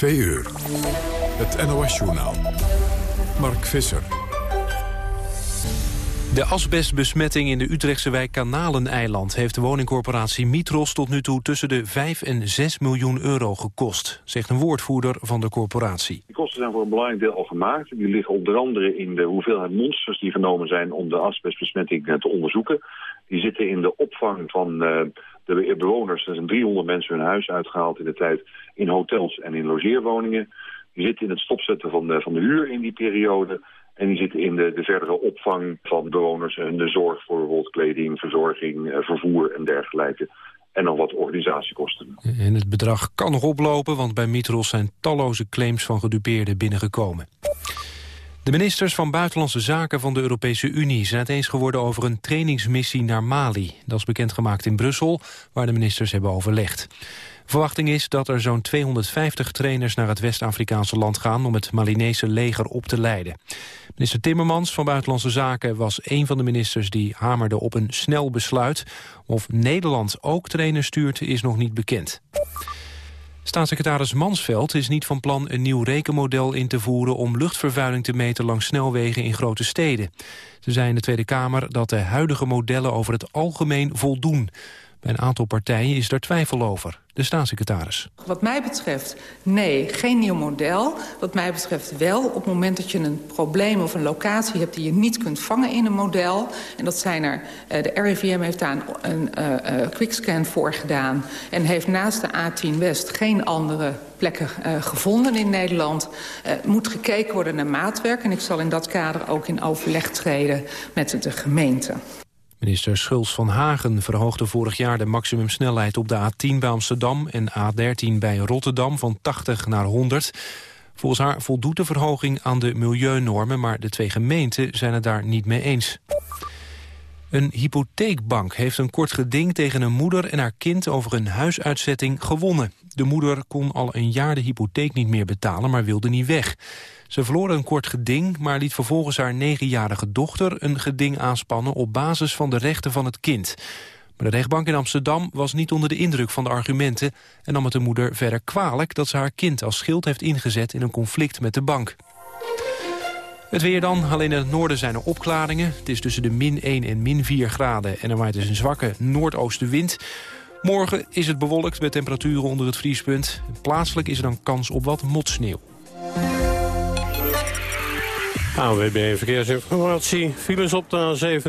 Twee uur. Het NOS-journaal. Mark Visser. De asbestbesmetting in de Utrechtse wijk Kanaleneiland... heeft de woningcorporatie Mitros tot nu toe tussen de 5 en 6 miljoen euro gekost... zegt een woordvoerder van de corporatie. Die kosten zijn voor een belangrijk deel al gemaakt. Die liggen onder andere in de hoeveelheid monsters die genomen zijn... om de asbestbesmetting eh, te onderzoeken. Die zitten in de opvang van uh, de bewoners. Er zijn 300 mensen hun huis uitgehaald in de tijd in hotels en in logeerwoningen. Die zitten in het stopzetten van de, van de huur in die periode... En die zitten in de, de verdere opvang van bewoners en de zorg voor bijvoorbeeld kleding, verzorging, eh, vervoer en dergelijke. En dan wat organisatiekosten. En het bedrag kan nog oplopen, want bij Mitros zijn talloze claims van gedupeerden binnengekomen. De ministers van Buitenlandse Zaken van de Europese Unie zijn het eens geworden over een trainingsmissie naar Mali. Dat is bekendgemaakt in Brussel, waar de ministers hebben overlegd. Verwachting is dat er zo'n 250 trainers naar het West-Afrikaanse land gaan om het Malinese leger op te leiden. Minister Timmermans van Buitenlandse Zaken was een van de ministers die hamerde op een snel besluit. Of Nederland ook trainers stuurt is nog niet bekend. Staatssecretaris Mansveld is niet van plan een nieuw rekenmodel in te voeren om luchtvervuiling te meten langs snelwegen in grote steden. Ze zei in de Tweede Kamer dat de huidige modellen over het algemeen voldoen. Bij een aantal partijen is daar twijfel over. De staatssecretaris. Wat mij betreft, nee, geen nieuw model. Wat mij betreft wel, op het moment dat je een probleem of een locatie hebt... die je niet kunt vangen in een model. En dat zijn er, uh, de RIVM heeft daar een uh, quickscan voor gedaan... en heeft naast de A10 West geen andere plekken uh, gevonden in Nederland. Uh, moet gekeken worden naar maatwerk. En ik zal in dat kader ook in overleg treden met de gemeente. Minister Schulz van Hagen verhoogde vorig jaar de maximumsnelheid op de A10 bij Amsterdam en A13 bij Rotterdam van 80 naar 100. Volgens haar voldoet de verhoging aan de milieunormen, maar de twee gemeenten zijn het daar niet mee eens. Een hypotheekbank heeft een kort geding tegen een moeder en haar kind over een huisuitzetting gewonnen. De moeder kon al een jaar de hypotheek niet meer betalen, maar wilde niet weg. Ze verloor een kort geding, maar liet vervolgens haar negenjarige dochter een geding aanspannen op basis van de rechten van het kind. Maar de rechtbank in Amsterdam was niet onder de indruk van de argumenten en nam het de moeder verder kwalijk dat ze haar kind als schild heeft ingezet in een conflict met de bank. Het weer dan. Alleen in het noorden zijn er opklaringen. Het is tussen de min 1 en min 4 graden en er waait dus een zwakke noordoostenwind. Morgen is het bewolkt met temperaturen onder het vriespunt. Plaatselijk is er dan kans op wat motsneeuw. ANWB Verkeersinformatie. Files op de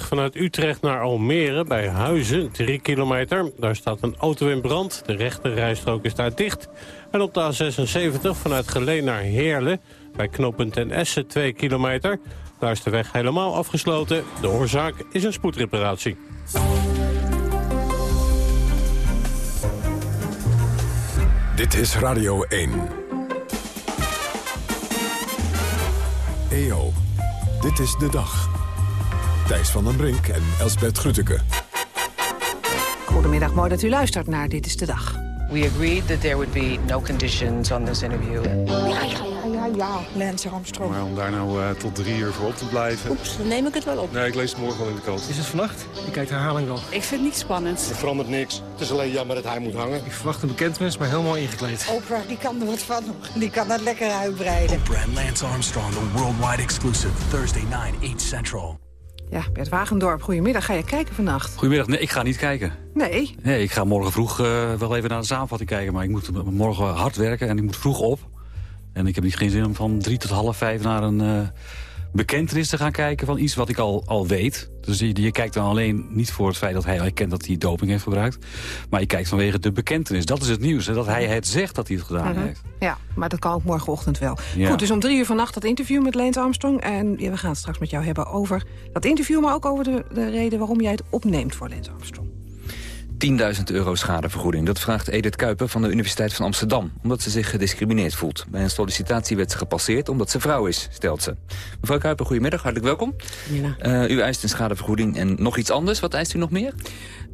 A27 vanuit Utrecht naar Almere bij Huizen, 3 kilometer. Daar staat een auto in brand. De rechte rijstrook is daar dicht. En op de A76 vanuit Geleen naar Heerlen bij knooppunt ten Essen, 2 kilometer. Daar is de weg helemaal afgesloten. De oorzaak is een spoedreparatie. Dit is Radio 1. EO, dit is de dag. Thijs van den Brink en Elsbert Grütke. Goedemiddag, mooi dat u luistert naar Dit is de Dag. We agreed that there would be no conditions on this interview. Ja, ja, ja, ja, Lance Armstrong. Maar om daar nou uh, tot drie uur voor op te blijven... Oeps, dan neem ik het wel op. Nee, ik lees het morgen wel in de krant. Is het vannacht? Ik kijk de herhaling wel. Ik vind het niet spannend. Er verandert niks. Het is alleen jammer dat hij moet hangen. Ik verwacht een bekend mens, maar heel mooi ingekleed. Oprah, die kan er wat van. Die kan het lekker uitbreiden. Oprah en Lance Armstrong, the worldwide exclusive. Thursday 9, 8 Central. Ja, Bert Wagendorp, goedemiddag. Ga je kijken vannacht? Goedemiddag. Nee, ik ga niet kijken. Nee? Nee, ik ga morgen vroeg uh, wel even naar de samenvatting kijken. Maar ik moet morgen hard werken en ik moet vroeg op. En ik heb niet geen zin om van drie tot half vijf naar een uh, bekentenis te gaan kijken... van iets wat ik al, al weet. Dus je, je kijkt dan alleen niet voor het feit dat hij erkent dat hij doping heeft gebruikt. Maar je kijkt vanwege de bekentenis. Dat is het nieuws. Hè, dat hij het zegt dat hij het gedaan Mhm. heeft. Ja, maar dat kan ook morgenochtend wel. Ja. Goed, dus om drie uur vannacht dat interview met Lance Armstrong. En ja, we gaan het straks met jou hebben over dat interview... maar ook over de, de reden waarom jij het opneemt voor Lance Armstrong. 10.000 euro schadevergoeding. Dat vraagt Edith Kuiper van de Universiteit van Amsterdam... omdat ze zich gediscrimineerd voelt. Bij een sollicitatie werd ze gepasseerd omdat ze vrouw is, stelt ze. Mevrouw Kuiper, goedemiddag, hartelijk welkom. Uh, u eist een schadevergoeding en nog iets anders. Wat eist u nog meer?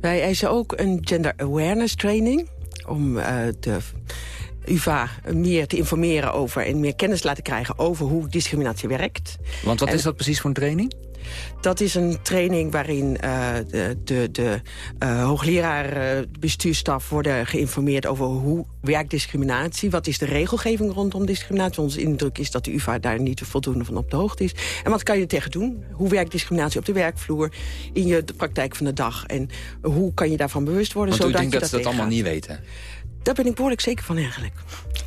Wij eisen ook een gender awareness training... om uh, de UvA meer te informeren over en meer kennis laten krijgen over hoe discriminatie werkt. Want wat en, is dat precies voor een training? Dat is een training waarin uh, de, de, de uh, hoogleraar uh, bestuurstaf worden geïnformeerd over hoe werkt discriminatie. Wat is de regelgeving rondom discriminatie? Onze indruk is dat de UvA daar niet voldoende van op de hoogte is. En wat kan je tegen doen? Hoe werkt discriminatie op de werkvloer in je de praktijk van de dag? En hoe kan je daarvan bewust worden? Want u zodat denkt je dat ze dat allemaal niet weten? Daar ben ik behoorlijk zeker van eigenlijk.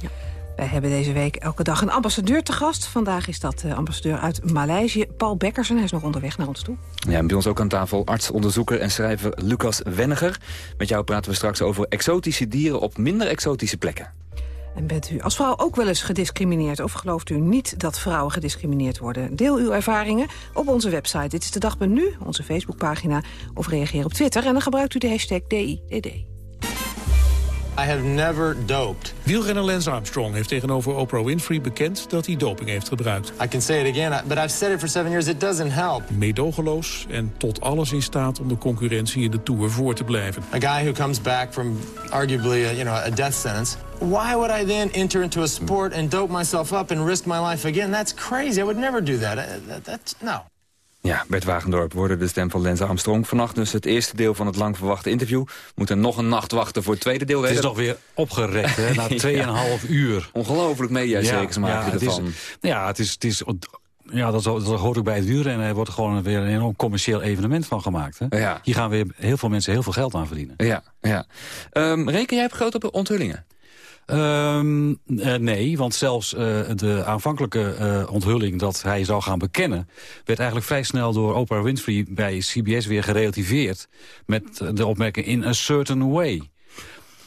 Ja. Wij hebben deze week elke dag een ambassadeur te gast. Vandaag is dat uh, ambassadeur uit Maleisië, Paul Bekkersen. Hij is nog onderweg naar ons toe. Ja, en bij ons ook aan tafel arts, onderzoeker en schrijver Lucas Wenniger. Met jou praten we straks over exotische dieren op minder exotische plekken. En bent u als vrouw ook wel eens gediscrimineerd... of gelooft u niet dat vrouwen gediscrimineerd worden? Deel uw ervaringen op onze website. Dit is de dag nu, onze Facebookpagina. Of reageer op Twitter en dan gebruikt u de hashtag DIDD. I have never doped. Wielrenner Lance Armstrong heeft tegenover Oprah Winfrey bekend dat hij doping heeft gebruikt. I can say it again, but I've said it for seven years. It doesn't help. Meedogenloos en tot alles in staat om de concurrentie in de Tour voor te blijven. A guy who comes back from arguably a, you know, a death sentence. Why would I then enter into a sport and dope myself up and risk my life again? That's crazy. I would never do that. that that's, no. Ja, Bert Wagendorp worden de stem van Lance Armstrong. Vannacht dus het eerste deel van het lang verwachte interview. Moeten nog een nacht wachten voor het tweede deel. Het is nog weer opgerekt, hè, na 2,5 ja. uur. Ongelooflijk mediacijkers ja, maken ja, ervan. Is, ja, het is... Het is ja, dat, dat hoort ook bij het duren. En er wordt gewoon weer een enorm commercieel evenement van gemaakt. Hè? Ja. Hier gaan weer heel veel mensen heel veel geld aan verdienen. Ja, ja. Um, reken jij op grote onthullingen? Um, uh, nee, want zelfs uh, de aanvankelijke uh, onthulling dat hij zou gaan bekennen... werd eigenlijk vrij snel door Oprah Winfrey bij CBS weer gerelativeerd... met de opmerking in a certain way.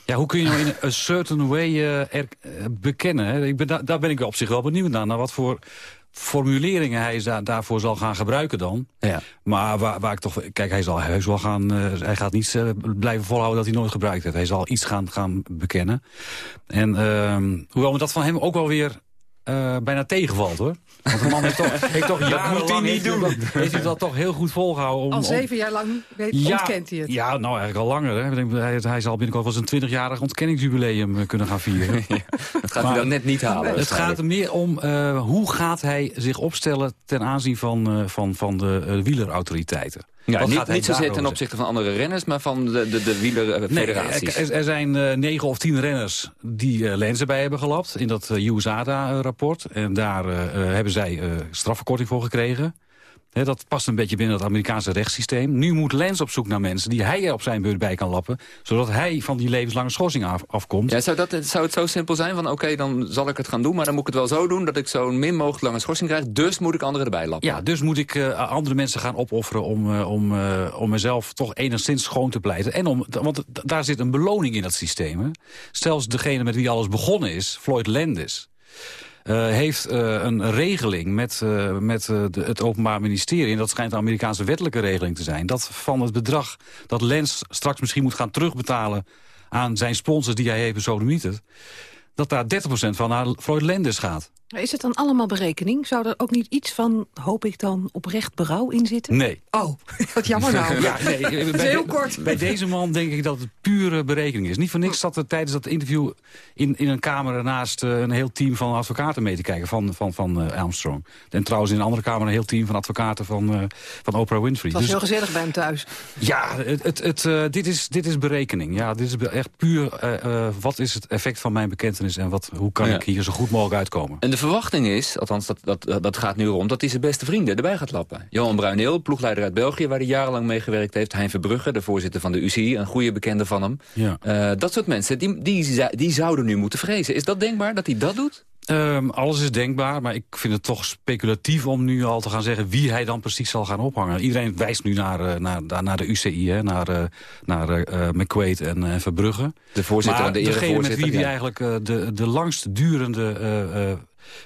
Ja, hoe kun je nou in a certain way er, bekennen? Ik ben, da daar ben ik op zich wel benieuwd naar. Naar wat voor formuleringen hij da daarvoor zal gaan gebruiken dan. Ja. Maar waar, waar ik toch... Kijk, hij zal heus wel gaan... Uh, hij gaat niet uh, blijven volhouden dat hij nooit gebruikt heeft. Hij zal iets gaan, gaan bekennen. En uh, hoewel me dat van hem ook wel weer uh, bijna tegenvalt, hoor. Want de man heeft toch, heeft toch jarenlang niet doen. Dat, heeft hij dat toch heel goed volgehouden. Om, al zeven jaar lang weet, ja, ontkent hij het. Ja, nou eigenlijk al langer. Hè. Hij, hij zal binnenkort wel zijn 20-jarig ontkenningsjubileum kunnen gaan vieren. ja, dat gaat maar, hij dan net niet halen. Het gaat er meer om uh, hoe gaat hij zich opstellen ten aanzien van, uh, van, van de uh, wielerautoriteiten. Ja, Wat niet, niet zozeer ten opzichte van andere renners, maar van de, de, de wielerfederaties. Nee, er, er zijn uh, negen of tien renners die uh, lenzen bij hebben gelapt in dat USADA-rapport. En daar hebben zij strafverkorting voor gekregen. He, dat past een beetje binnen het Amerikaanse rechtssysteem. Nu moet Lens op zoek naar mensen die hij er op zijn beurt bij kan lappen... zodat hij van die levenslange schorsing af, afkomt. Ja, zou, dat, zou het zo simpel zijn van oké, okay, dan zal ik het gaan doen... maar dan moet ik het wel zo doen dat ik zo min mogelijk lange schorsing krijg... dus moet ik anderen erbij lappen. Ja, dus moet ik uh, andere mensen gaan opofferen om, uh, om, uh, om mezelf toch enigszins schoon te pleiten. En om, want daar zit een beloning in dat systeem. Hè? Zelfs degene met wie alles begonnen is, Floyd Landis... Uh, heeft uh, een regeling met, uh, met de, het Openbaar Ministerie... en dat schijnt een Amerikaanse wettelijke regeling te zijn... dat van het bedrag dat Lens straks misschien moet gaan terugbetalen... aan zijn sponsors die hij heeft besodemieterd... dat daar 30% van naar Floyd Landis gaat. Is het dan allemaal berekening? Zou er ook niet iets van, hoop ik dan, oprecht berouw in zitten? Nee. Oh, wat jammer nou. ja, nee, dat is heel kort. Bij deze man denk ik dat het pure berekening is. Niet voor niks zat er tijdens dat interview in, in een kamer naast uh, een heel team van advocaten mee te kijken van, van, van uh, Armstrong. En trouwens in een andere kamer een heel team van advocaten van, uh, van Oprah Winfrey. Het was dus, heel gezellig bij hem thuis. Ja, het, het, het, dit, is, dit is berekening. Ja, dit is echt puur wat is het effect van mijn bekentenis en wat, hoe kan ja. ik hier zo goed mogelijk uitkomen. De verwachting is, althans dat, dat, dat gaat nu rond... dat hij zijn beste vrienden erbij gaat lappen. Johan Bruineel, ploegleider uit België... waar hij jarenlang mee gewerkt heeft. Hein Verbrugge, de voorzitter van de UCI, een goede bekende van hem. Ja. Uh, dat soort mensen, die, die, die zouden nu moeten vrezen. Is dat denkbaar, dat hij dat doet? Um, alles is denkbaar, maar ik vind het toch speculatief om nu al te gaan zeggen wie hij dan precies zal gaan ophangen. Iedereen wijst nu naar, uh, naar, naar de UCI, hè, naar, uh, naar uh, McQuaid en Verbrugge. De voorzitter maar en de degene met wie ja. hij eigenlijk de, de langst durende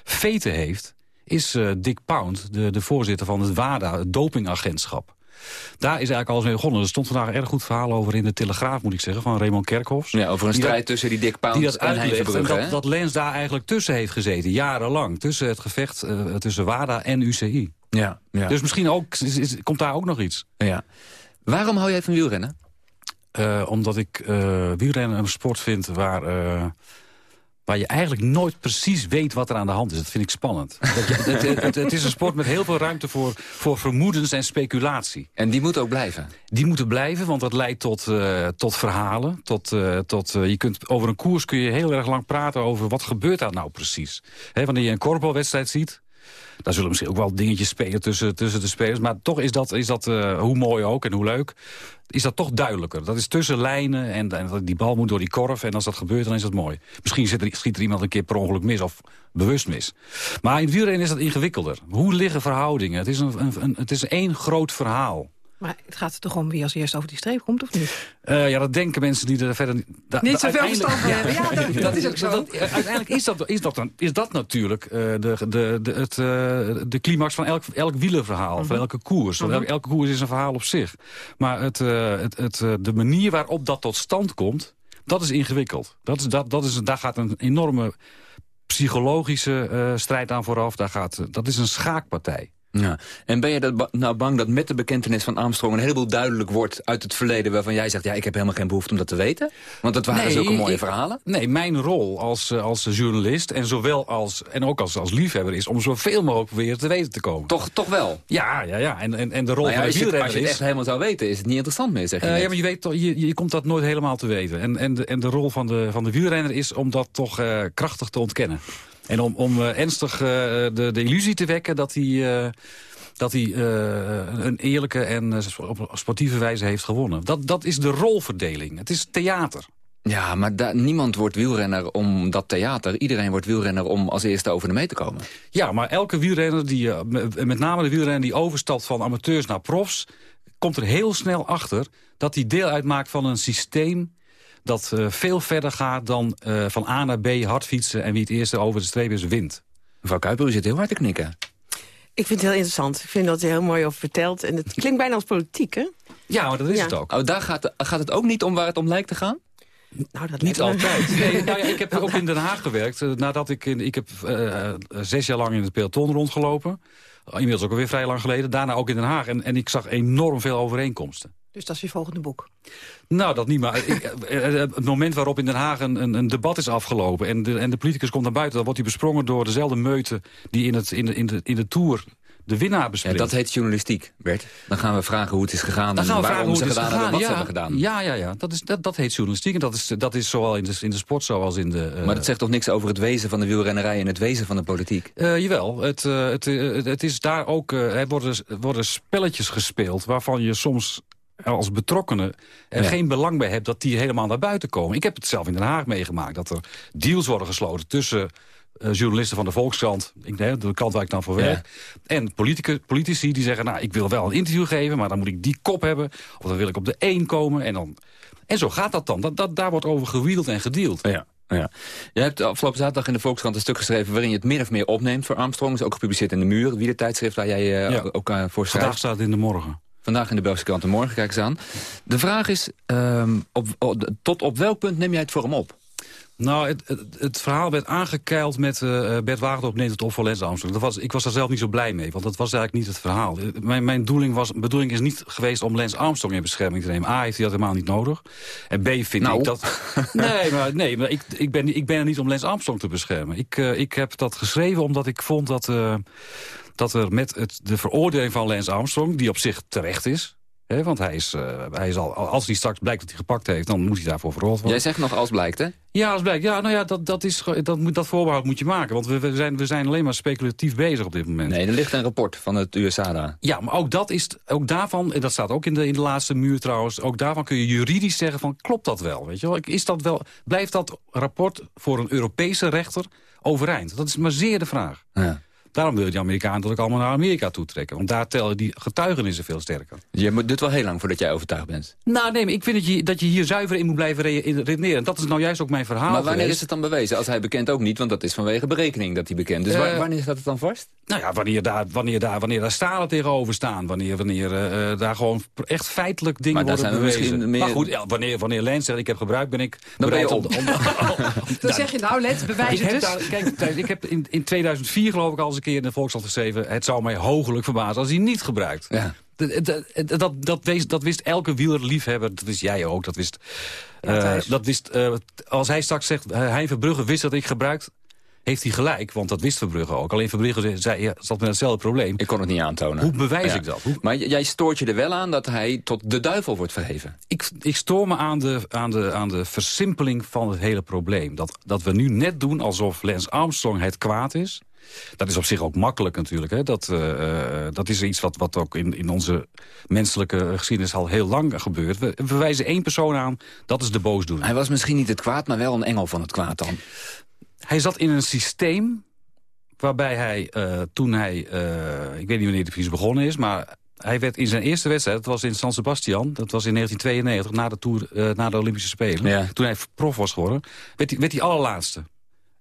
veten heeft, is uh, Dick Pound, de, de voorzitter van het WADA, het dopingagentschap. Daar is eigenlijk alles mee begonnen. Er stond vandaag een erg goed verhaal over in de Telegraaf, moet ik zeggen, van Raymond Kerkhoffs. Ja, over een strijd dat, tussen die Dick Pound die dat en. En dat, dat Lens daar eigenlijk tussen heeft gezeten, jarenlang. Tussen het gevecht uh, tussen WADA en UCI. Ja, ja. Dus misschien ook, is, is, komt daar ook nog iets. Ja. Waarom hou jij van wielrennen? Uh, omdat ik uh, wielrennen een sport vind waar... waar je eigenlijk nooit precies weet wat er aan de hand is. Dat vind ik spannend. Dat je, het, het, het, het is een sport met heel veel ruimte voor, voor vermoedens en speculatie. En die moet ook blijven? Die moeten blijven, want dat leidt tot, uh, tot verhalen. Tot, uh, tot, uh, je kunt, over een koers kun je heel erg lang praten over wat gebeurt daar nou precies. He, wanneer je een korfbalwedstrijd ziet, daar zullen misschien ook wel dingetjes spelen tussen, tussen de spelers. Maar toch is dat, is dat uh, hoe mooi ook en hoe leuk, is dat toch duidelijker. Dat is tussen lijnen en, en, die bal moet door die korf. En als dat gebeurt, dan is dat mooi. Misschien schiet er, iemand een keer per ongeluk mis of bewust mis. Maar in het wielrennen is dat ingewikkelder. Hoe liggen verhoudingen? Het is, een, een het is één groot verhaal. Maar het gaat er toch om wie als eerst over die streep komt, of niet? Uh, ja, dat denken mensen die er verder... Da, niet zoveel verstand van hebben. Ja, dat, dat, is ook zo. Dat, uiteindelijk is dat, is dat, dan, is dat natuurlijk uh, de, de, de, het, uh, de climax van elk, elk wielerverhaal. Mm -hmm. Van elke koers. Want elke, elke koers is een verhaal op zich. Maar het, het, het, de manier waarop dat tot stand komt... dat is ingewikkeld. Dat is, dat, dat is, daar gaat een enorme psychologische strijd aan vooraf. Daar gaat, dat is een schaakpartij. Ja. En ben je dat nou bang dat met de bekentenis van Armstrong... een heleboel duidelijk wordt uit het verleden... waarvan jij zegt, ja, ik heb helemaal geen behoefte om dat te weten? Want dat waren nee, zulke mooie ik, verhalen. Nee, mijn rol als, als journalist en zowel als, en ook als, als liefhebber... is om zoveel mogelijk weer te weten te komen. Toch, toch wel? Ja, ja, ja. En, en, en de rol nou ja, van de wielrenner is... Als je het echt helemaal zou weten, is het niet interessant meer, zeg je uh, Ja, maar je, weet, je, je komt dat nooit helemaal te weten. En, en, de, en de rol van de, van de wielrenner is om dat toch uh, krachtig te ontkennen. En om, om uh, ernstig de, de illusie te wekken dat hij dat hij uh, een eerlijke en uh, op sportieve wijze heeft gewonnen. Dat, dat is de rolverdeling. Het is theater. Ja, maar niemand wordt wielrenner om dat theater. Iedereen wordt wielrenner om als eerste over de mee te komen. Ja, maar elke wielrenner, die, uh, met name de wielrenner die overstapt van amateurs naar profs... komt er heel snel achter dat hij deel uitmaakt van een systeem dat veel verder gaat dan van A naar B hard fietsen... en wie het eerste over de streep is, wint. Mevrouw Kuiper, u zit heel hard te knikken. Ik vind het heel interessant. Ik vind dat hij heel mooi over vertelt. En het klinkt bijna als politiek, hè? Ja, maar dat is ja. het ook. Oh, daar gaat, gaat het ook niet om waar het om lijkt te gaan? Nou, dat niet altijd. Nee, nou ja, ik heb ook in Den Haag gewerkt. Nadat ik, in, ik heb uh, zes jaar lang in het peloton rondgelopen. Inmiddels ook alweer vrij lang geleden. Daarna ook in Den Haag. En, en ik zag enorm veel overeenkomsten. Dus dat is je volgende boek? Nou, dat niet, maar ik, het moment waarop in Den Haag een, een, een, debat is afgelopen... En de, en de politicus komt naar buiten, dan wordt hij besprongen door dezelfde meute... die in, het, in, de, in, de, in de Tour de winnaar bespreekt. Ja, dat heet journalistiek, Bert. Dan gaan we vragen hoe het is gegaan dan en gaan we waarom ze gedaan hebben wat ze hebben gedaan. Ja, ja, ja. Dat, is, dat, dat heet journalistiek. En dat is, dat is zowel in de, in de sport zoals in de... Uh... Maar dat zegt toch niks over het wezen van de wielrennerij... en het wezen van de politiek? Uh, jawel. Het, uh, het, het is daar ook... er worden, worden spelletjes gespeeld waarvan je soms als betrokkenen er Ja. geen belang bij hebt dat die helemaal naar buiten komen. Ik heb het zelf in Den Haag meegemaakt. Dat er deals worden gesloten tussen eh, journalisten van de Volkskrant... Ik, hè, de kant waar ik dan voor werk... en politici, politici die zeggen... nou, ik wil wel een interview geven, maar dan moet ik die kop hebben... of dan wil ik op de één komen. En, dan, en zo gaat dat dan. Dat, dat, daar wordt over gewield en gedeeld. Ja. Ja. Jij hebt afgelopen zaterdag in de Volkskrant een stuk geschreven... waarin je het min of meer opneemt voor Armstrong. is ook gepubliceerd in de Muur, wie de tijdschrift waar jij uh, Ja. ook uh, voor schrijft. Vandaag staat het in de morgen. Vandaag in de Belgische krant de Morgen, kijk eens aan. De vraag is, um, op, op, tot op welk punt neem jij het voor hem op? Nou, het, het, het, verhaal werd aangekeild met uh, Bert Wagendorp neemt het op voor Lens Armstrong. Dat was, ik was daar zelf niet zo blij mee, want dat was eigenlijk niet het verhaal. Mijn, mijn doeling was, bedoeling is niet geweest om Lens Armstrong in bescherming te nemen. A, heeft hij dat helemaal niet nodig. En B, vind nou. ik dat... nee, maar, nee, maar ik, ik, ben, ik ben er niet om Lens Armstrong te beschermen. Ik, uh, ik heb dat geschreven omdat ik vond dat... Uh, dat er met het, de veroordeling van Lance Armstrong, die op zich terecht is... Want hij is, uh, hij is al, als hij straks blijkt dat hij gepakt heeft, dan moet hij daarvoor veroordeeld worden. Jij zegt nog als blijkt, hè? Ja, als blijkt. Ja, nou ja, dat, dat, is, dat, moet, dat voorbehoud moet je maken. Want we, we, zijn, we zijn alleen maar speculatief bezig op dit moment. Nee, er ligt een rapport van het USA daar. Ja, maar ook, dat is, ook daarvan, en dat staat ook in de, in de laatste muur trouwens... ook daarvan kun je juridisch zeggen van, klopt dat wel? Weet je wel? Is dat wel blijft dat rapport voor een Europese rechter overeind? Dat is maar zeer de vraag. Ja. Daarom wil die Amerikanen dat ook allemaal naar Amerika toetrekken. Want daar tellen die getuigenissen veel sterker. Je duurt wel heel lang voordat jij overtuigd bent. Nou nee, maar ik vind dat je, dat je hier zuiver in moet blijven re redeneren. En dat is nou juist ook mijn verhaal Maar wanneer geweest. is het dan bewezen? Als hij bekend ook niet, want dat is vanwege berekening dat hij bekend. Dus Uh, wanneer staat het dan vast? Nou ja, wanneer daar, wanneer daar, wanneer daar stalen tegenover staan. Wanneer, wanneer uh, daar gewoon echt feitelijk dingen maar worden bewezen. Meer... Maar goed, ja, wanneer, wanneer Lens zegt ik heb gebruikt, ben ik dan bereid ben je om... om Dan zeg je nou, let, bewijs het dus. Daar, kijk, ik heb in, in 2004 geloof ik al eens een keer in de Volkskrant geschreven... het zou mij hoogelijk verbazen als hij niet gebruikt. Ja. Dat, dat, wees- dat wist elke wielerliefhebber, dat wist jij ook. Dat wist, eh, dat wist eh, als hij straks zegt, uh, Hein Verbrugge wist dat ik gebruikt... heeft hij gelijk, want dat wist Verbrugge ook. Alleen Verbrugge zei, ja, zat met hetzelfde probleem. Ik kon het niet aantonen. Hoe bewijs Ja. ik dat? Hoe- Maar jij stoort je er wel aan dat hij tot de duivel wordt verheven. ik, ik stoor me aan de, aan, de, aan de versimpeling van het hele probleem. Dat, dat we nu net doen alsof Lance Armstrong het kwaad is. Dat is op zich ook makkelijk natuurlijk. Hè? Dat, eh, eh, dat is iets wat, wat ook in, in onze menselijke geschiedenis al heel lang gebeurt. We, we wijzen één persoon aan, dat is de boosdoener. Hij was misschien niet het kwaad, maar wel een engel van het kwaad dan. Hij zat in een systeem waarbij hij, eh, toen hij... eh, ik weet niet wanneer de precies begonnen is, maar... Hij werd in zijn eerste wedstrijd, dat was in San Sebastian... dat was in 1992, na de, tour, eh, na de Olympische Spelen... Ja. toen hij prof was geworden, werd hij, werd hij allerlaatste.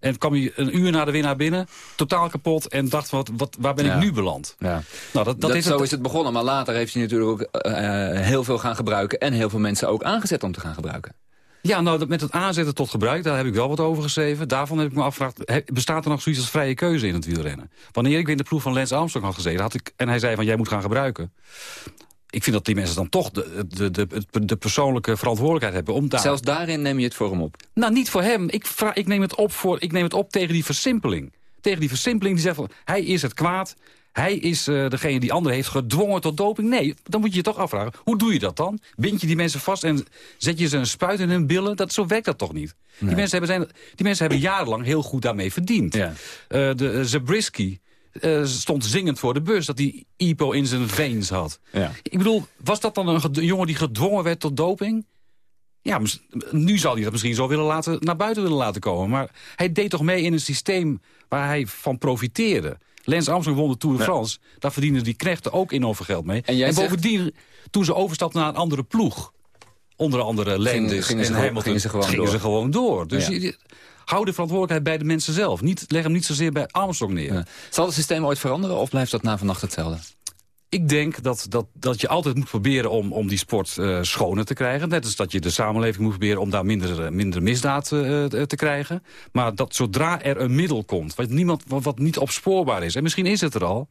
En kwam hij een uur na de winnaar binnen, totaal kapot... en dacht, wat, wat, waar ben Ja. ik nu beland? Ja. Nou, dat, dat, zo het- is het begonnen, maar later heeft hij natuurlijk ook eh, eh, heel veel gaan gebruiken... en heel veel mensen ook aangezet om te gaan gebruiken. Ja, nou, met het aanzetten tot gebruik, daar heb ik wel wat over geschreven. Daarvan heb ik me afgevraagd, he- bestaat er nog zoiets als vrije keuze in het wielrennen? Wanneer ik in de ploeg van Lance Armstrong had gezeten, had ik, en hij zei van, jij moet gaan gebruiken. Ik vind dat die mensen dan toch de, de, de, de, persoonlijke verantwoordelijkheid hebben om daar... Zelfs daarin neem je het voor hem op. Nou, niet voor hem. Ik, vraag, ik, neem het op voor, ik neem het op tegen die versimpeling. Tegen die versimpeling die zegt van, hij is het kwaad. Hij is eh, degene die anderen heeft gedwongen tot doping. Nee, dan moet je je toch afvragen. Hoe doe je dat dan? Bind je die mensen vast en zet je ze een spuit in hun billen? Dat, zo werkt dat toch niet? Die, mensen hebben zijn, die mensen hebben jarenlang heel goed daarmee verdiend. Ja. Eh, de uh, Zabriskie eh, stond zingend voor de bus dat hij IPO in zijn veens had. Ja. Ik bedoel, was dat dan een jongen die gedwongen werd tot doping? Ja, nu zou hij dat misschien zo willen laten, naar buiten willen laten komen. Maar hij deed toch mee in een systeem waar hij van profiteerde. Lance Armstrong won de Tour de Ja. France. Daar verdienden die knechten ook enorm veel geld mee. En zegt- bovendien, toen ze overstapten naar een andere ploeg... onder andere ze en gewoon- Hamilton, gingen ze gewoon gingen door. ze gewoon door. Dus Ja. je- hou de verantwoordelijkheid bij de mensen zelf. Niet, leg hem niet zozeer bij Armstrong neer. Ja. Zal het systeem ooit veranderen of blijft dat na vannacht hetzelfde? Ik denk dat, dat, dat je altijd moet proberen om, om die sport eh, schoner te krijgen. Net als dat je de samenleving moet proberen om daar minder, eh, minder misdaad eh, te krijgen. Maar dat zodra er een middel komt, wat, niemand, wat, wat niet opspoorbaar is... en misschien is het er al,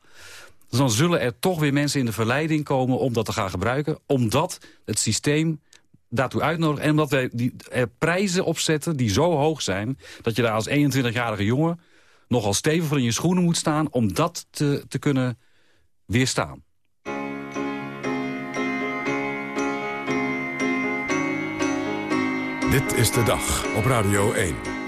dan zullen er toch weer mensen in de verleiding komen om dat te gaan gebruiken. Omdat het systeem daartoe uitnodigt. En omdat wij die, prijzen opzetten die zo hoog zijn... dat je daar als 21-jarige jongen nogal stevig voor in je schoenen moet staan... om dat te, te kunnen weerstaan. Dit is de dag op Radio 1.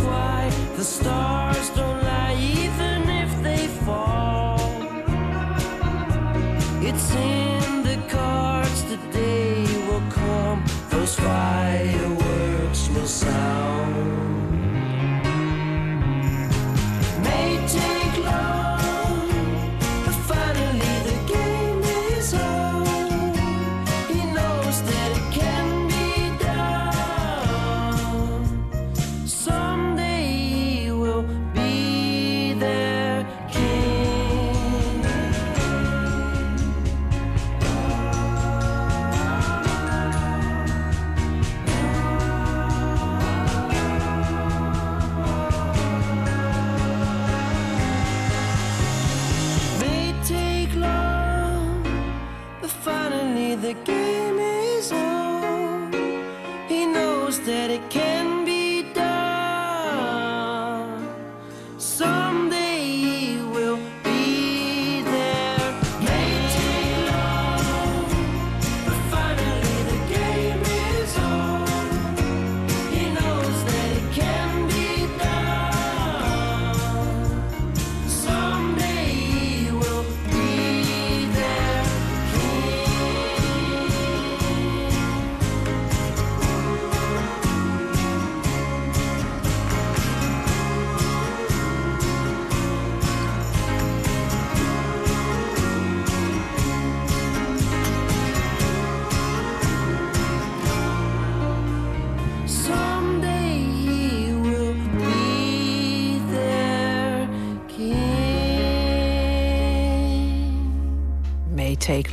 Why the stars don't.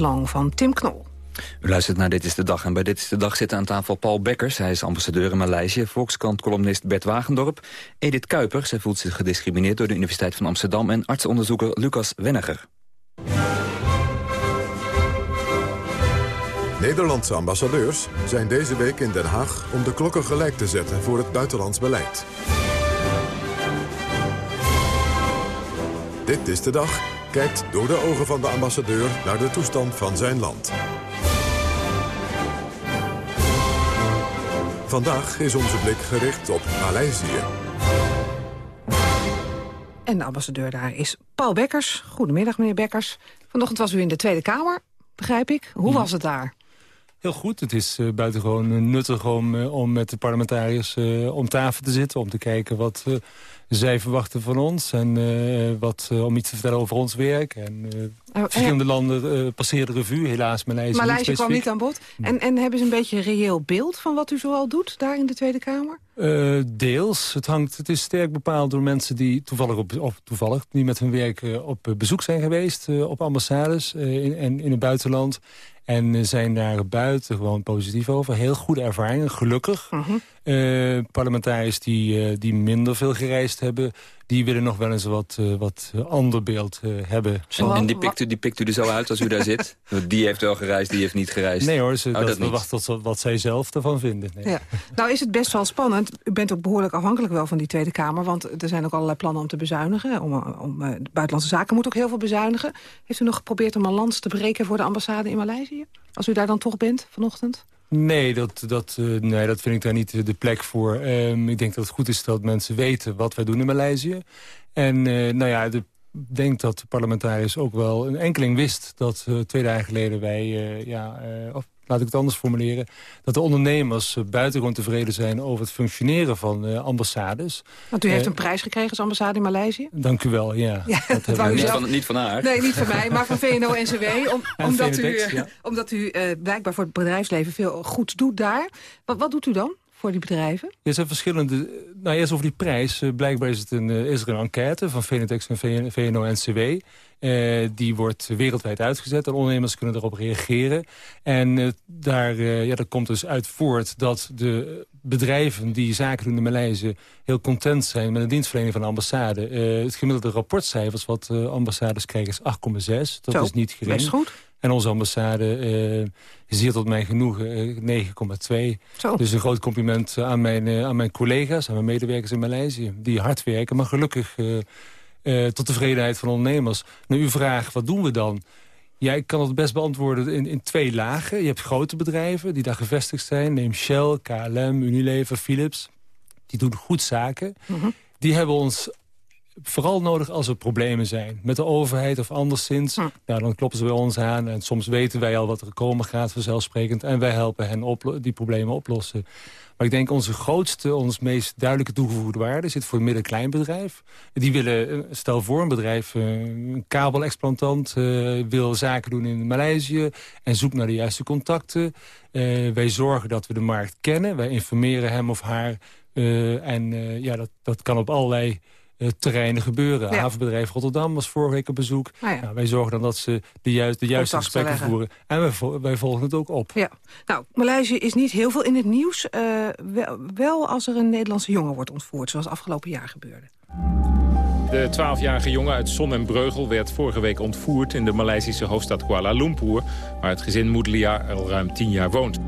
Long van Tim Knol. U luistert naar Dit is de Dag en bij Dit is de Dag zitten aan tafel Paul Bekkers. Hij is ambassadeur in Maleisië, Volkskrant-columnist Bert Wagendorp. Edith Kuiper, zij voelt zich gediscrimineerd door de Universiteit van Amsterdam... en artsonderzoeker Lucas Wenniger. Nederlandse ambassadeurs zijn deze week in Den Haag om de klokken gelijk te zetten voor het buitenlands beleid. Dit is de dag kijkt door de ogen van de ambassadeur naar de toestand van zijn land. Vandaag is onze blik gericht op Maleisië. En de ambassadeur daar is Paul Bekkers. Goedemiddag, meneer Bekkers. Vanochtend was u in de Tweede Kamer, begrijp ik. Hoe was het daar? Heel goed. Het is uh, buitengewoon nuttig om, uh, om met de parlementariërs uh, om tafel te zitten... om te kijken wat zij verwachten van ons en wat, om iets te vertellen over ons werk. En, verschillende landen passeren de revue, helaas Maleisië Maleisië kwam niet aan bod. En, en hebben ze een beetje een reëel beeld van wat u zoal doet daar in de Tweede Kamer? deels. Het, hangt, het is sterk bepaald door mensen die toevallig, op, of toevallig die met hun werk op bezoek zijn geweest... op ambassades in, en in het buitenland... En zijn daar buiten gewoon positief over. Heel goede ervaringen, gelukkig. uh, parlementariërs die, uh, die minder veel gereisd hebben... die willen nog wel eens wat, uh, wat ander beeld hebben. En, en, die, pikt u, die pikt u er zo uit als u daar zit? Die heeft wel gereisd, die heeft niet gereisd. Nee hoor, ze, oh, dat, dat we wachten tot wat zij zelf ervan vinden. Nee. Ja. Nou is het best wel spannend. U bent ook behoorlijk afhankelijk wel van die Tweede Kamer... want er zijn ook allerlei plannen om te bezuinigen. Om, om, buitenlandse zaken moet ook heel veel bezuinigen. Heeft u nog geprobeerd om een lans te breken voor de ambassade in Maleisië? Als u daar dan toch bent vanochtend? Nee, dat, dat, uh, nee, dat vind ik daar niet de plek voor. Um, ik denk dat het goed is dat mensen weten wat wij doen in Maleisië. En uh, nou ja, ik denk dat de parlementariërs ook wel een enkeling wist... dat uh, twee dagen geleden wij, ja, of laat ik het anders formuleren... dat de ondernemers uh, buitengewoon tevreden zijn over het functioneren van uh, ambassades. Want u heeft een prijs gekregen als ambassade in Maleisië? Dank u wel, ja. ja dat dat wou u zelf... van, niet van haar? Nee, niet van mij, maar van VNO-NCW. Om, omdat, ja. omdat u uh, blijkbaar voor het bedrijfsleven veel goed doet daar. Wat, wat doet u dan? Voor die bedrijven? Er zijn verschillende... Nou, eerst over die prijs. blijkbaar is, het een, is er een enquête van Venetex en VNO-NCW. Uh, die wordt wereldwijd uitgezet en ondernemers kunnen erop reageren. En uh, daar, uh, ja, daar komt dus uit voort dat de bedrijven die zaken doen in Maleisië... heel content zijn met de dienstverlening van de ambassade. het gemiddelde rapportcijfers wat ambassades krijgen is 8,6. Dat Zo, is niet gering. Best goed. En onze ambassade is hier tot mijn genoegen 9,2. Dus een groot compliment aan mijn, aan mijn collega's, aan mijn medewerkers in Maleisië. Die hard werken, maar gelukkig... Uh, tot tevredenheid van ondernemers. Nou, uw vraag, wat doen we dan? Ja, ik kan het best beantwoorden in, in twee lagen. Je hebt grote bedrijven die daar gevestigd zijn. Neem Shell, KLM, Unilever, Philips. Die doen goed zaken. Mm -hmm. Die hebben ons vooral nodig als er problemen zijn. Met de overheid of anderszins. Hm. Nou, dan kloppen ze bij ons aan. En soms weten wij al wat er komen gaat vanzelfsprekend. En wij helpen hen die problemen oplossen. Maar ik denk onze grootste, ons meest duidelijke toegevoegde waarde... zit voor een midden-kleinbedrijf. Die willen, stel voor een bedrijf, een kabelexplantant... Uh, wil zaken doen in Maleisië en zoekt naar de juiste contacten. Uh, wij zorgen dat we de markt kennen. Wij informeren hem of haar. Uh, en ja, dat, dat kan op allerlei terreinen gebeuren. Ja. Havenbedrijf Rotterdam was vorige week op bezoek. Ah, ja. nou, wij zorgen dan dat ze de, juist, de juiste gesprekken voeren. En wij, wij, volgen het ook op. Ja. Nou, Maleisië is niet heel veel in het nieuws. Uh, wel, wel, als er een Nederlandse jongen wordt ontvoerd, zoals afgelopen jaar gebeurde. De 12-jarige jongen uit Son en Breugel werd vorige week ontvoerd... in de Maleisische hoofdstad Kuala Lumpur... waar het gezin Moedlia al ruim 10 jaar woont.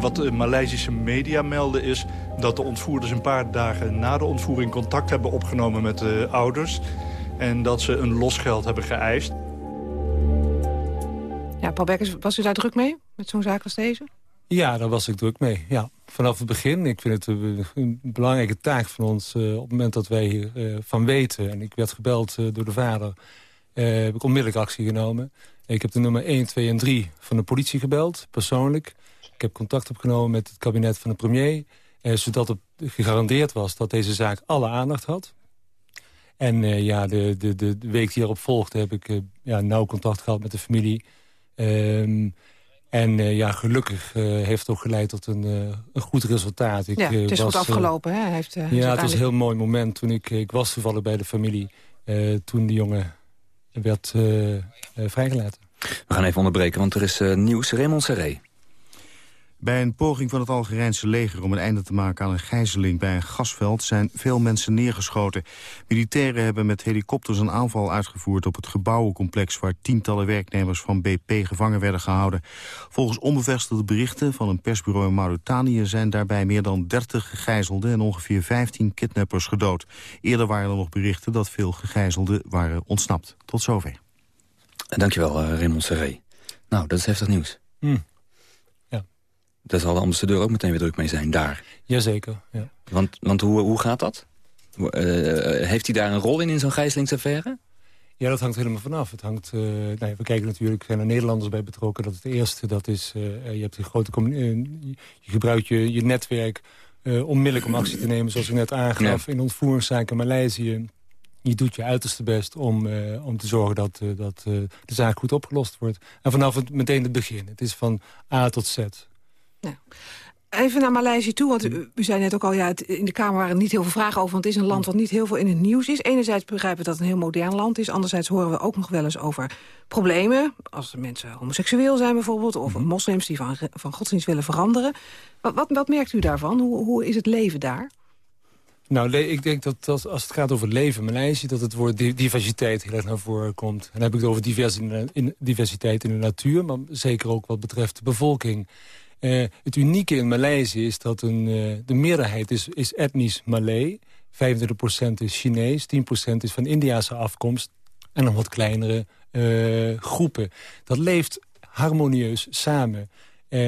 Wat de Maleisische media melden is dat de ontvoerders een paar dagen na de ontvoering contact hebben opgenomen met de ouders. En dat ze een losgeld hebben geëist. Ja, Paul Bekkers, was u daar druk mee met zo'n zaak als deze? Ja, daar was ik druk mee. Ja. Vanaf het begin. Ik vind het een belangrijke taak van ons uh, op het moment dat wij hiervan uh, van weten. En ik werd gebeld uh, door de vader. heb ik onmiddellijk actie genomen. Ik heb de nummer 1, 2 en 3 van de politie gebeld, persoonlijk. Ik heb contact opgenomen met het kabinet van de premier... Eh, zodat het gegarandeerd was dat deze zaak alle aandacht had. En uh, ja, de, de, de, week die erop volgde heb ik uh, ja, nauw contact gehad met de familie. Um, en uh, ja, gelukkig heeft het ook geleid tot een, een goed resultaat. Ik, ja, het is was, goed afgelopen, hè? Hij heeft, ja, het was een heel mooi moment. Toen ik, ik was toevallig bij de familie toen de jongen werd vrijgelaten. We gaan even onderbreken, want er is uh, nieuws. Raymond Serré. Bij een poging van het Algerijnse leger om een einde te maken aan een gijzeling bij een gasveld zijn veel mensen neergeschoten. Militairen hebben met helikopters een aanval uitgevoerd op het gebouwencomplex waar tientallen werknemers van BP gevangen werden gehouden. Volgens onbevestigde berichten van een persbureau in Mauritanië zijn daarbij meer dan 30 gegijzelden en ongeveer 15 kidnappers gedood. Eerder waren er nog berichten dat veel gegijzelden waren ontsnapt. Tot zover. Dankjewel, uh, Raymond Serré. Nou, dat is heftig nieuws. Hm. Daar zal de ambassadeur ook meteen weer druk mee zijn, daar. Jazeker, ja. Want, want hoe, hoe gaat dat? Uh, heeft hij daar een rol in, in zo'n gijzelingsaffaire? Ja, dat hangt helemaal vanaf. Het hangt, uh, nou ja, we kijken natuurlijk, zijn er Nederlanders bij betrokken. Dat het eerste, dat is, uh, je hebt een grote je gebruikt je, je netwerk onmiddellijk om actie te nemen, zoals ik net aangaf, in ontvoeringszaken Maleisië. Je doet je uiterste best om, om te zorgen dat, dat de zaak goed opgelost wordt. En vanaf het, meteen het begin. Het is van A tot Z. Nou, even naar Maleisië toe, want u, u, zei net ook al... ja, het, in de Kamer waren niet heel veel vragen over... want het is een land wat niet heel veel in het nieuws is. Enerzijds begrijpen we dat het een heel modern land is. Anderzijds horen we ook nog wel eens over problemen. Als mensen homoseksueel zijn bijvoorbeeld... of Mhm. moslims die van, van godsdienst willen veranderen. Wat, wat, wat merkt u daarvan? Hoe, hoe is het leven daar? Nou, ik denk dat, dat als het gaat over leven in Maleisië... dat het woord diversiteit heel erg naar voren komt. En dan heb ik het over diversiteit in de natuur... maar zeker ook wat betreft de bevolking... Uh, het unieke in Maleisië is dat een, uh, de meerderheid is, is etnisch Malay. 25% is Chinees, 10% is van Indiase afkomst. En een wat kleinere uh, groepen. Dat leeft harmonieus samen.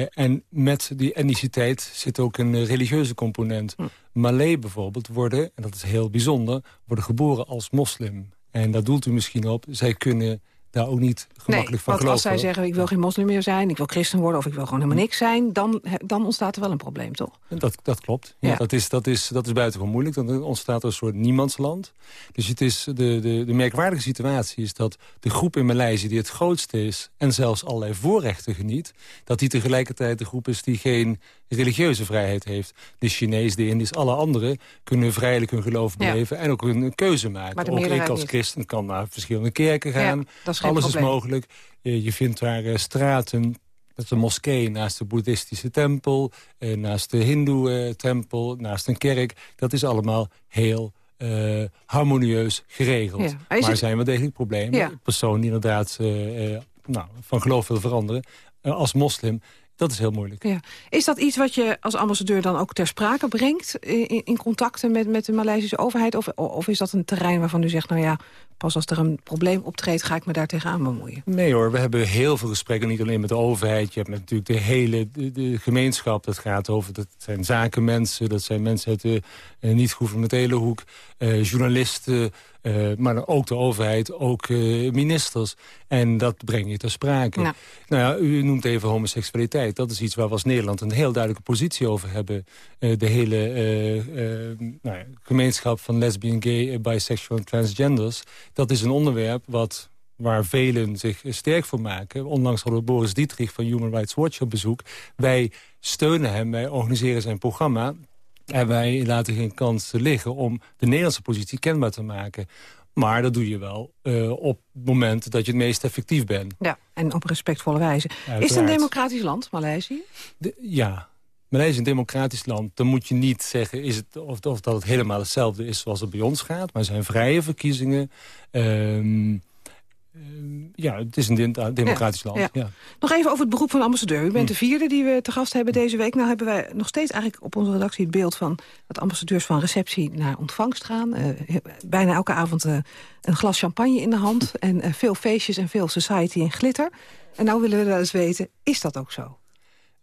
en met die etniciteit zit ook een religieuze component. Hm. Malay bijvoorbeeld worden, en dat is heel bijzonder... worden geboren als moslim. En daar doelt u misschien op. Zij kunnen daar ook niet gemakkelijk nee, van want geloven. als zij zeggen, ik wil geen moslim meer zijn... ik wil christen worden of ik wil gewoon helemaal niks zijn... dan, dan ontstaat er wel een probleem, toch? Dat, dat klopt. Ja. Ja. dat, is, dat, is, dat is buitengewoon moeilijk. Dan ontstaat er een soort niemandsland. Dus het is de, de, de merkwaardige situatie is dat de groep in Maleisië... die het grootste is en zelfs allerlei voorrechten geniet... dat die tegelijkertijd de groep is die geen religieuze vrijheid heeft. De Chinees, de Indiërs, alle anderen kunnen vrijelijk hun geloof Ja. beleven... en ook een keuze maken. Maar ook ik als niet. christen kan naar verschillende kerken gaan. Ja, is geen Alles probleem. is mogelijk. Je, vindt daar eh, straten dat is een moskee naast de boeddhistische tempel... eh, naast de hindoe-tempel, naast een kerk. Dat is allemaal heel eh, harmonieus geregeld. Ja. Maar er het- zijn wel degelijk problemen. Ja. Persoon die inderdaad eh, eh, nou, van geloof wil veranderen... eh, als moslim, dat is heel moeilijk. Ja. Is dat iets wat je als ambassadeur dan ook ter sprake brengt... in, in contacten met, met de Maleisische overheid? Of, of is dat een terrein waarvan u zegt... nou ja, pas als er een probleem optreedt... ga ik me daar tegenaan bemoeien? Nee hoor, we hebben heel veel gesprekken, niet alleen met de overheid. Je hebt natuurlijk de hele de, de gemeenschap. Dat gaat over, dat zijn zakenmensen, dat zijn mensen uit de eh, niet-gouvernementele hoek. eh, journalisten, eh, maar ook de overheid, ook eh, ministers. En dat breng je ter sprake. Nou. Nou ja, u noemt even homoseksualiteit. Dat is iets waar we als Nederland een heel duidelijke positie over hebben. Eh, de hele nou ja, gemeenschap van lesbian, gay, bisexual en transgenders. Dat is een onderwerp wat waar velen zich sterk voor maken. Onlangs hadden we Boris Dietrich van Human Rights Watch op bezoek. Wij steunen hem, wij organiseren zijn programma... en wij laten geen kans liggen om de Nederlandse positie kenbaar te maken. Maar dat doe je wel eh, op het moment dat je het meest effectief bent. Ja, en op respectvolle wijze. Is het een democratisch land, Maleisië? De- ja, Maleisië is een democratisch land. Dan moet je niet zeggen is het, of, of dat het helemaal hetzelfde is zoals het bij ons gaat. Maar er zijn vrije verkiezingen. Ehm, ja, het is een de- democratisch Ja, land. ja. Nog even over het beroep van ambassadeur. U Hm. bent de vierde die we te gast hebben deze week. Nou hebben wij nog steeds eigenlijk op onze redactie het beeld van... dat ambassadeurs van receptie naar ontvangst gaan. Eh, bijna elke avond eh, een glas champagne in de hand. En eh, veel feestjes en veel society en glitter. En nou willen we wel eens weten, is dat ook zo?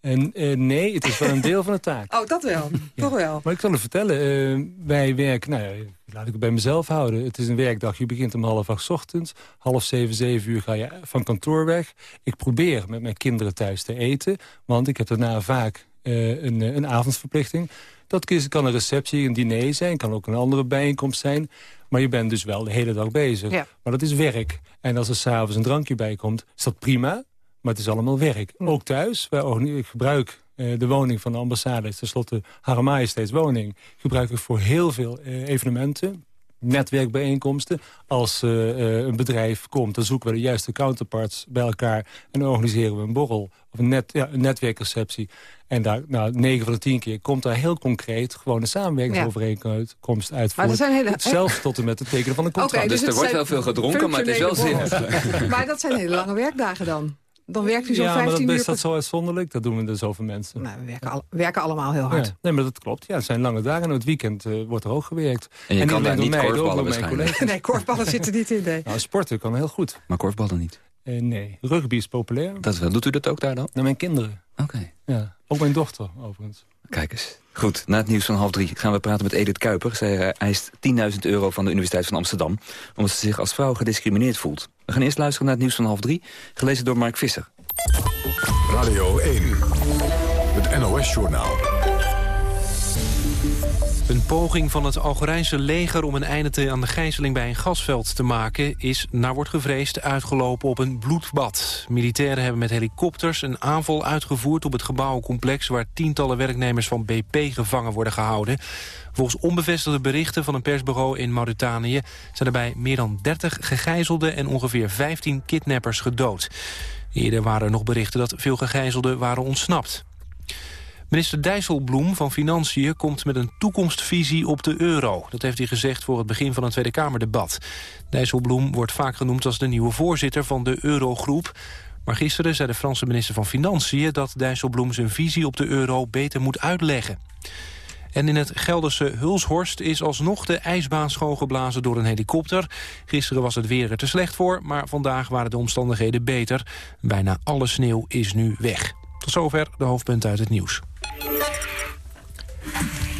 En eh, nee, het is wel een deel van de taak. Oh, dat wel. Toch wel. Maar ik zal u vertellen, eh, wij werken, nou ja, laat ik het bij mezelf houden. Het is een werkdag, je begint om half acht ochtends. Half zeven, zeven uur ga je van kantoor weg. Ik probeer met mijn kinderen thuis te eten. Want ik heb daarna vaak eh, een, een avondverplichting. Dat kan een receptie, een diner zijn, kan ook een andere bijeenkomst zijn. Maar je bent dus wel de hele dag bezig. Ja. Maar dat is werk. En als er s'avonds een drankje bij komt, is dat prima. Maar het is allemaal werk. Ook thuis. Ik gebruik eh, de woning van de ambassade. is tenslotte Hare Majesteits woning. Gebruik ik voor heel veel eh, evenementen. netwerkbijeenkomsten. Als uh, uh, een bedrijf komt, dan zoeken we de juiste counterparts bij elkaar... en dan organiseren we een borrel of een, net, ja, een netwerkreceptie. En daar, nou, 9 van de 10 keer komt daar heel concreet... gewoon een samenwerkingsovereenkomst uit voort. Hele... Zelfs tot en met het tekenen van een contract. Okay, dus, dus er wordt wel veel gedronken, maar het is wel zin. maar dat zijn hele lange werkdagen dan. Dan werkt u zo'n ja, 15 uur... Ja, is dat zo uitzonderlijk? Dat doen we dus over mensen. Nou, we werken, al, werken allemaal heel hard. Ja, nee, maar dat klopt. Ja, het zijn lange dagen en het weekend uh, wordt er ook gewerkt. En je en kan daar niet mij, korfballen waarschijnlijk. Nee, korfballen zitten niet in, nee. Nou, sporten kan heel goed. Maar korfballen niet? Uh, nee, rugby is populair. Dat wel. Doet u dat ook daar dan? Naar mijn kinderen. Oké. Okay. Ja, ook mijn dochter, overigens. Kijk eens. Goed, na het nieuws van half drie gaan we praten met Edith Kuiper. Zij eist 10.000 euro van de Universiteit van Amsterdam... omdat ze zich als vrouw gediscrimineerd voelt. We gaan eerst luisteren naar het nieuws van half drie... gelezen door Mark Visser. Radio 1, het NOS-journaal. Een poging van het Algerijnse leger om een einde aan de gijzeling bij een gasveld te maken... is, naar wordt gevreesd, uitgelopen op een bloedbad. Militairen hebben met helikopters een aanval uitgevoerd op het gebouwencomplex... waar tientallen werknemers van BP gevangen worden gehouden. Volgens onbevestigde berichten van een persbureau in Mauritanië... zijn erbij meer dan 30 gegijzelden en ongeveer 15 kidnappers gedood. Eerder waren er nog berichten dat veel gegijzelden waren ontsnapt. Minister Dijsselbloem van Financiën komt met een toekomstvisie op de euro. Dat heeft hij gezegd voor het begin van het Tweede Kamerdebat. Dijsselbloem wordt vaak genoemd als de nieuwe voorzitter van de eurogroep. Maar gisteren zei de Franse minister van Financiën... dat Dijsselbloem zijn visie op de euro beter moet uitleggen. En in het Gelderse Hulshorst is alsnog de ijsbaan schoongeblazen door een helikopter. Gisteren was het weer er te slecht voor, maar vandaag waren de omstandigheden beter. Bijna alle sneeuw is nu weg. Tot zover de hoofdpunten uit het nieuws.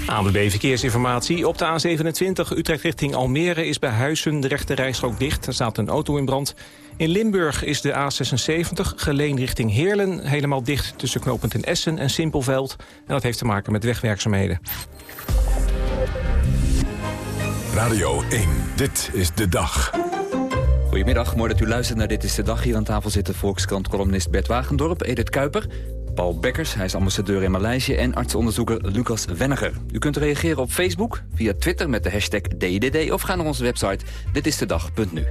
ANWB Verkeersinformatie. Op de A27 Utrecht richting Almere is bij Huizen de rechte rijstrook dicht. Er staat een auto in brand. In Limburg is de A76 geleen richting Heerlen helemaal dicht... tussen knooppunt in Essen en Simpelveld. En dat heeft te maken met wegwerkzaamheden. Radio 1, dit is de dag. Goedemiddag, mooi dat u luistert naar Dit is de Dag. Hier aan tafel zitten Volkskrant-columnist Bert Wagendorp, Edith Kuiper... Paul Bekkers, hij is ambassadeur in Maleisië... en artsonderzoeker Lucas Wenniger. U kunt reageren op Facebook, via Twitter met de hashtag DIDD... of ga naar onze website ditistedag.nu.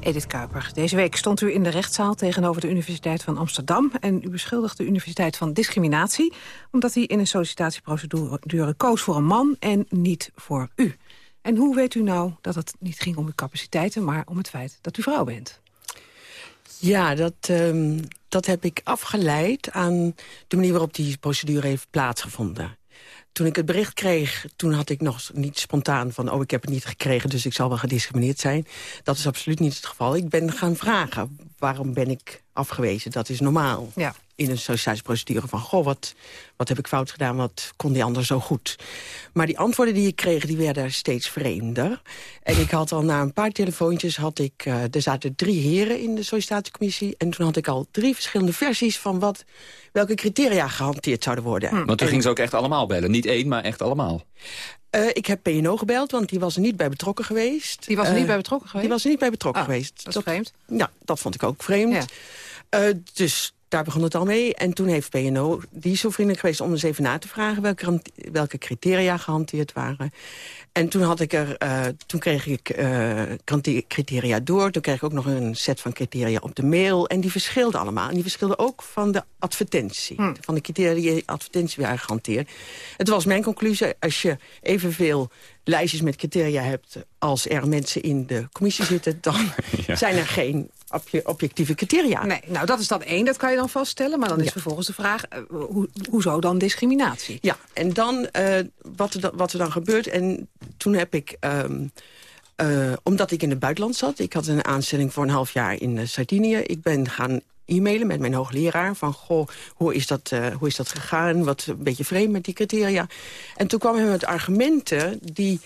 Edith Kuiper, deze week stond u in de rechtszaal tegenover de Universiteit van Amsterdam... en u beschuldigt de Universiteit van discriminatie... omdat hij in een sollicitatieprocedure koos voor een man en niet voor u. En hoe weet u nou dat het niet ging om uw capaciteiten... maar om het feit dat u vrouw bent? Ja, dat, um, dat heb ik afgeleid aan de manier waarop die procedure heeft plaatsgevonden. Toen ik het bericht kreeg, toen had ik nog niet spontaan van... oh, ik heb het niet gekregen, dus ik zal wel gediscrimineerd zijn. Dat is absoluut niet het geval. Ik ben gaan vragen, waarom ben ik afgewezen? Dat is normaal. Ja. In een sollicitatieprocedure van, goh, wat, wat heb ik fout gedaan? Wat kon die ander zo goed? Maar die antwoorden die ik kreeg, die werden steeds vreemder. En ik had al na een paar telefoontjes, had ik, uh, er zaten drie heren in de sollicitatiecommissie. En toen had ik al drie verschillende versies van wat, welke criteria gehanteerd zouden worden. Hm. Want toen ging ze ook echt allemaal bellen. Niet één, maar echt allemaal. Uh, ik heb PNO gebeld, want die was er niet bij betrokken geweest. Die was er uh, niet bij betrokken geweest? Die was er niet bij betrokken oh, geweest. Dat is dat, vreemd. Ja, dat vond ik ook vreemd. Ja. Uh, dus daar begon het al mee. En toen heeft PNO, die zo vriendelijk geweest om eens even na te vragen... welke, welke criteria gehanteerd waren. En toen, had ik er, uh, toen kreeg ik uh, criteria door. Toen kreeg ik ook nog een set van criteria op de mail. En die verschilden allemaal. En die verschilden ook van de advertentie. Hm. Van de criteria die advertentie waren gehanteerd. Het was mijn conclusie, als je evenveel lijstjes met criteria hebt... als er mensen in de commissie zitten... dan ja. zijn er geen objectieve criteria. Nee, nou dat is dan één, dat kan je dan vaststellen. Maar dan is Ja. vervolgens de vraag, uh, ho hoezo dan discriminatie? Ja, en dan uh, wat, er, dan- wat er dan gebeurt. En toen heb ik, um, uh, omdat ik in het buitenland zat... ik had een aanstelling voor een half jaar in Sardinië. Ik ben gaan e-mailen met mijn hoogleraar. Van, goh, hoe is, dat, uh, hoe is dat gegaan? Wat een beetje vreemd met die criteria. En toen kwam hij met argumenten die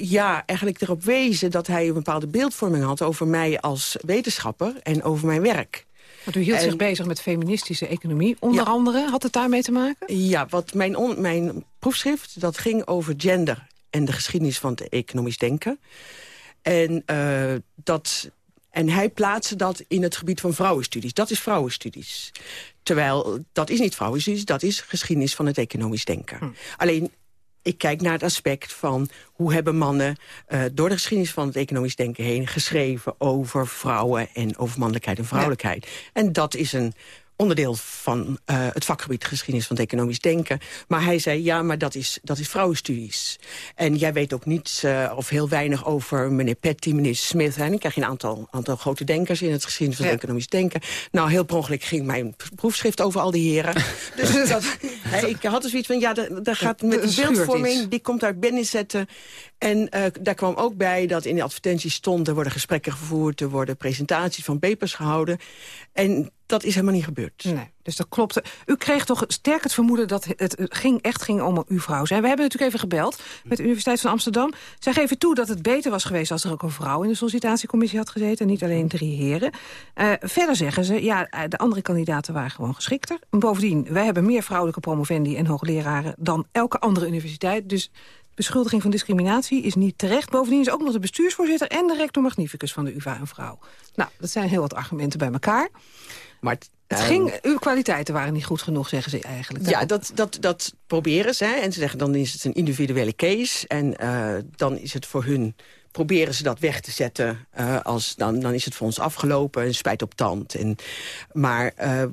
ja, eigenlijk erop wezen dat hij een bepaalde beeldvorming had... over mij als wetenschapper en over mijn werk. Want u hield En- zich bezig met feministische economie. Onder Ja. andere, had het daarmee te maken? Ja, wat mijn, on- mijn proefschrift, dat ging over gender en de geschiedenis van het economisch denken. En, eh, dat, en hij plaatste dat in het gebied van vrouwenstudies. Dat is vrouwenstudies. Terwijl, dat is niet vrouwenstudies, dat is geschiedenis van het economisch denken. Alleen, ik kijk naar het aspect van hoe hebben mannen uh, door de geschiedenis van het economisch denken heen geschreven over vrouwen en over mannelijkheid en vrouwelijkheid. En dat is een onderdeel van uh, het vakgebied geschiedenis van het economisch denken. Maar hij zei, ja, maar dat is, dat is vrouwenstudies. En jij weet ook niets uh, of heel weinig over meneer Petty, meneer Smith. En dan krijg een aantal, aantal grote denkers in het geschiedenis van het economisch denken. Nou, heel per ongeluk ging mijn proefschrift over al die heren. dus dat, hey, ik had dus iets van, ja, daar gaat met de beeldvorming, die komt uit binnenzetten. En uh, daar kwam ook bij dat in de advertenties stond... er worden gesprekken gevoerd, er worden presentaties van papers gehouden. En dat is helemaal niet gebeurd. Nee, dus dat klopte. U kreeg toch sterk het vermoeden dat het ging, echt ging om uw vrouw zijn. We hebben natuurlijk even gebeld met de Universiteit van Amsterdam. Zij geven toe dat het beter was geweest als er ook een vrouw in de sollicitatiecommissie had gezeten. En niet alleen drie heren. Uh, verder zeggen ze, ja, de andere kandidaten waren gewoon geschikter. En bovendien, wij hebben meer vrouwelijke promovendi en hoogleraren dan elke andere universiteit. Dus beschuldiging van discriminatie is niet terecht. Bovendien is ook nog de bestuursvoorzitter en de rector magnificus van de UvA een vrouw. Nou, dat zijn heel wat argumenten bij elkaar. Maar het, het ging, uw kwaliteiten waren niet goed genoeg, zeggen ze eigenlijk. Ja, dat, dat, dat proberen ze. Hè. En ze zeggen dan is het een individuele case. En uh, dan is het voor hun proberen ze dat weg te zetten. Uh, als, dan, dan is het voor ons afgelopen, een spijt op tand. En, maar uh,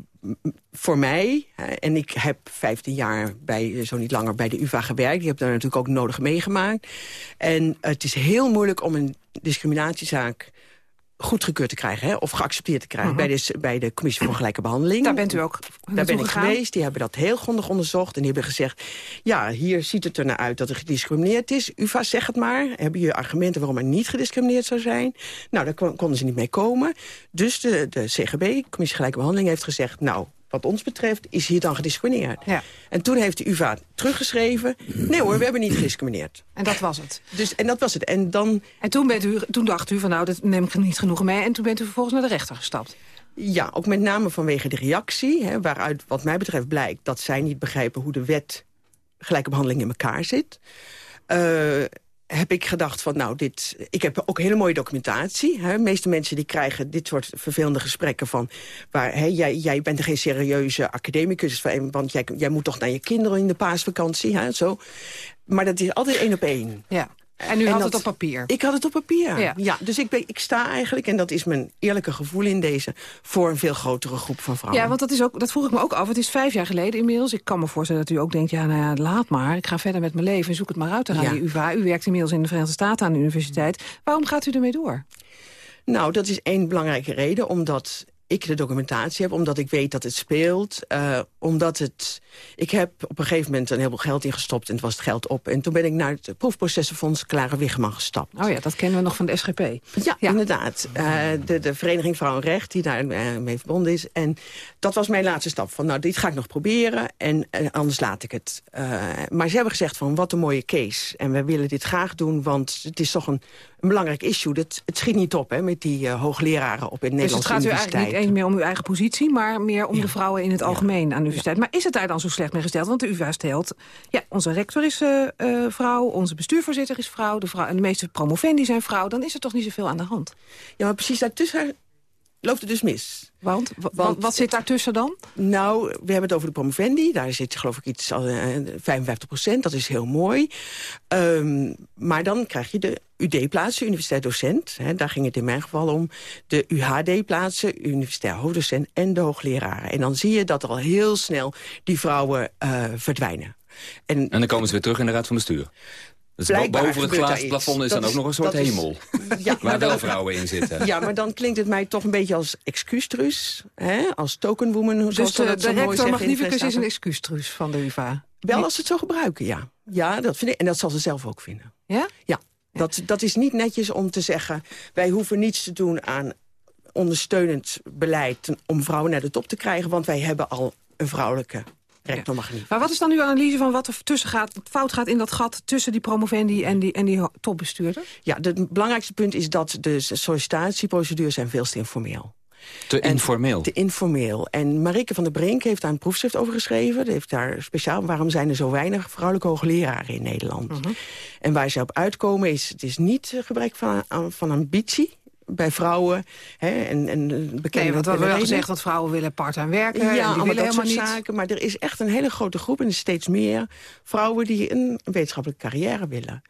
voor mij, en ik heb 15 jaar, bij, zo niet langer, bij de UvA gewerkt. Ik heb daar natuurlijk ook nodig meegemaakt. En het is heel moeilijk om een discriminatiezaak goedgekeurd te krijgen, hè, of geaccepteerd te krijgen... bij, de, bij de Commissie voor Gelijke Behandeling. Daar bent u ook Daar ben ik geweest, die hebben dat heel grondig onderzocht... en die hebben gezegd, ja, hier ziet het er naar uit dat er gediscrimineerd is. UvA, zeg het maar. Hebben je argumenten waarom er niet gediscrimineerd zou zijn? Nou, daar konden ze niet mee komen. Dus de, de CGB, Commissie Gelijke Behandeling, heeft gezegd... nou, wat ons betreft, is hier dan gediscrimineerd. Ja. En toen heeft de UvA teruggeschreven... nee hoor, we hebben niet gediscrimineerd. En dat was het? Dus, en dat was het. En, dan... en toen, bent u, toen dacht u van nou, dat neem ik niet genoeg mee... en toen bent u vervolgens naar de rechter gestapt? Ja, ook met name vanwege de reactie. Hè, waaruit wat mij betreft blijkt dat zij niet begrijpen... hoe de wet gelijke behandeling in elkaar zit. Uh, heb ik gedacht van, nou, dit, ik heb ook hele mooie documentatie. Hè. De meeste mensen die krijgen dit soort vervelende gesprekken van... waar hè, jij, jij bent geen serieuze academicus, want jij, jij moet toch naar je kinderen in de paasvakantie. Hè, zo. Maar dat is altijd één op één. Ja. En u had het op papier? Ik had het op papier, ja. ja dus ik, ben, ik sta eigenlijk, en dat is mijn eerlijke gevoel in deze... voor een veel grotere groep van vrouwen. Ja, want dat, is ook, dat vroeg ik me ook af. Het is vijf jaar geleden inmiddels. Ik kan me voorstellen dat u ook denkt, ja, nou ja, laat maar. Ik ga verder met mijn leven en zoek het maar uit aan ja. die UvA. U werkt inmiddels in de Verenigde Staten aan de universiteit. Waarom gaat u ermee door? Nou, dat is één belangrijke reden. Omdat ik de documentatie heb, omdat ik weet dat het speelt. Uh, omdat het... Ik heb op een gegeven moment een heleboel geld ingestopt... en het was het geld op. En toen ben ik naar het proefprocessenfonds Klare Wiggeman gestapt. Oh ja, dat kennen we nog van de SGP. Ja, inderdaad. Uh, de, de Vereniging Vrouwenrecht, die daar uh, mee verbonden is. En dat was mijn laatste stap. Van, nou, dit ga ik nog proberen en anders laat ik het. maar ze hebben gezegd van, wat een mooie case. En we willen dit graag doen, want het is toch een een belangrijk issue. Dat, het schiet niet op hè, met die hoogleraren op in dus Nederlandse universiteit. Eens meer om uw eigen positie... maar meer om de vrouwen in het algemeen aan de universiteit. Maar is het daar dan zo slecht mee gesteld? Want de UvA stelt, ja, onze rector is uh, uh, vrouw... onze bestuurvoorzitter is vrouw, de vrouw en de meeste promovendi zijn vrouw... dan is er toch niet zoveel aan de hand? Ja, maar precies daartussen loopt het dus mis. Want? Want wat zit daartussen dan? Nou, we hebben het over de promovendi. Daar zit geloof ik iets, uh, 55 procent. Dat is heel mooi. Um, maar dan krijg je de UD-plaatsen, universitair docent. Hè, daar ging het in mijn geval om. De UHD-plaatsen, universitair hoofddocent en de hoogleraren. En dan zie je dat er al heel snel die vrouwen uh, verdwijnen. En, en dan komen ze weer terug in de Raad van Bestuur? Dus boven het glazen plafond is dan ook nog een soort hemel. ja, waar wel vrouwen in zitten. Ja, maar dan klinkt het mij toch een beetje als excuustrus. Hè? Als tokenwoman. Dus de, de rector magnificus is een excuustrus van de UvA? Wel als ze het zo gebruiken, ja. Ja, dat vind ik. En dat zal ze zelf ook vinden. Ja? Ja. Dat, dat is niet netjes om te zeggen... wij hoeven niets te doen aan ondersteunend beleid... om vrouwen naar de top te krijgen, want wij hebben al een vrouwelijke rector mag niet. Maar wat is dan uw analyse van wat er tussen gaat, fout gaat in dat gat... tussen die promovendi en die, en die topbestuurders? Ja, het belangrijkste punt is dat de sollicitatieprocedures zijn veel te informeel. Te informeel? Te informeel. En Marike van der Brink heeft daar een proefschrift over geschreven. Die heeft daar speciaal, waarom zijn er zo weinig vrouwelijke hoogleraren in Nederland? Mhm. En waar ze op uitkomen is, het is niet gebrek van, van ambitie bij vrouwen. Hè, en, en bekende Nee, want we hebben gezegd dat vrouwen willen part-time werken. en die willen helemaal niet. zaken. Maar er is echt een hele grote groep, en er steeds meer vrouwen die een wetenschappelijke carrière willen.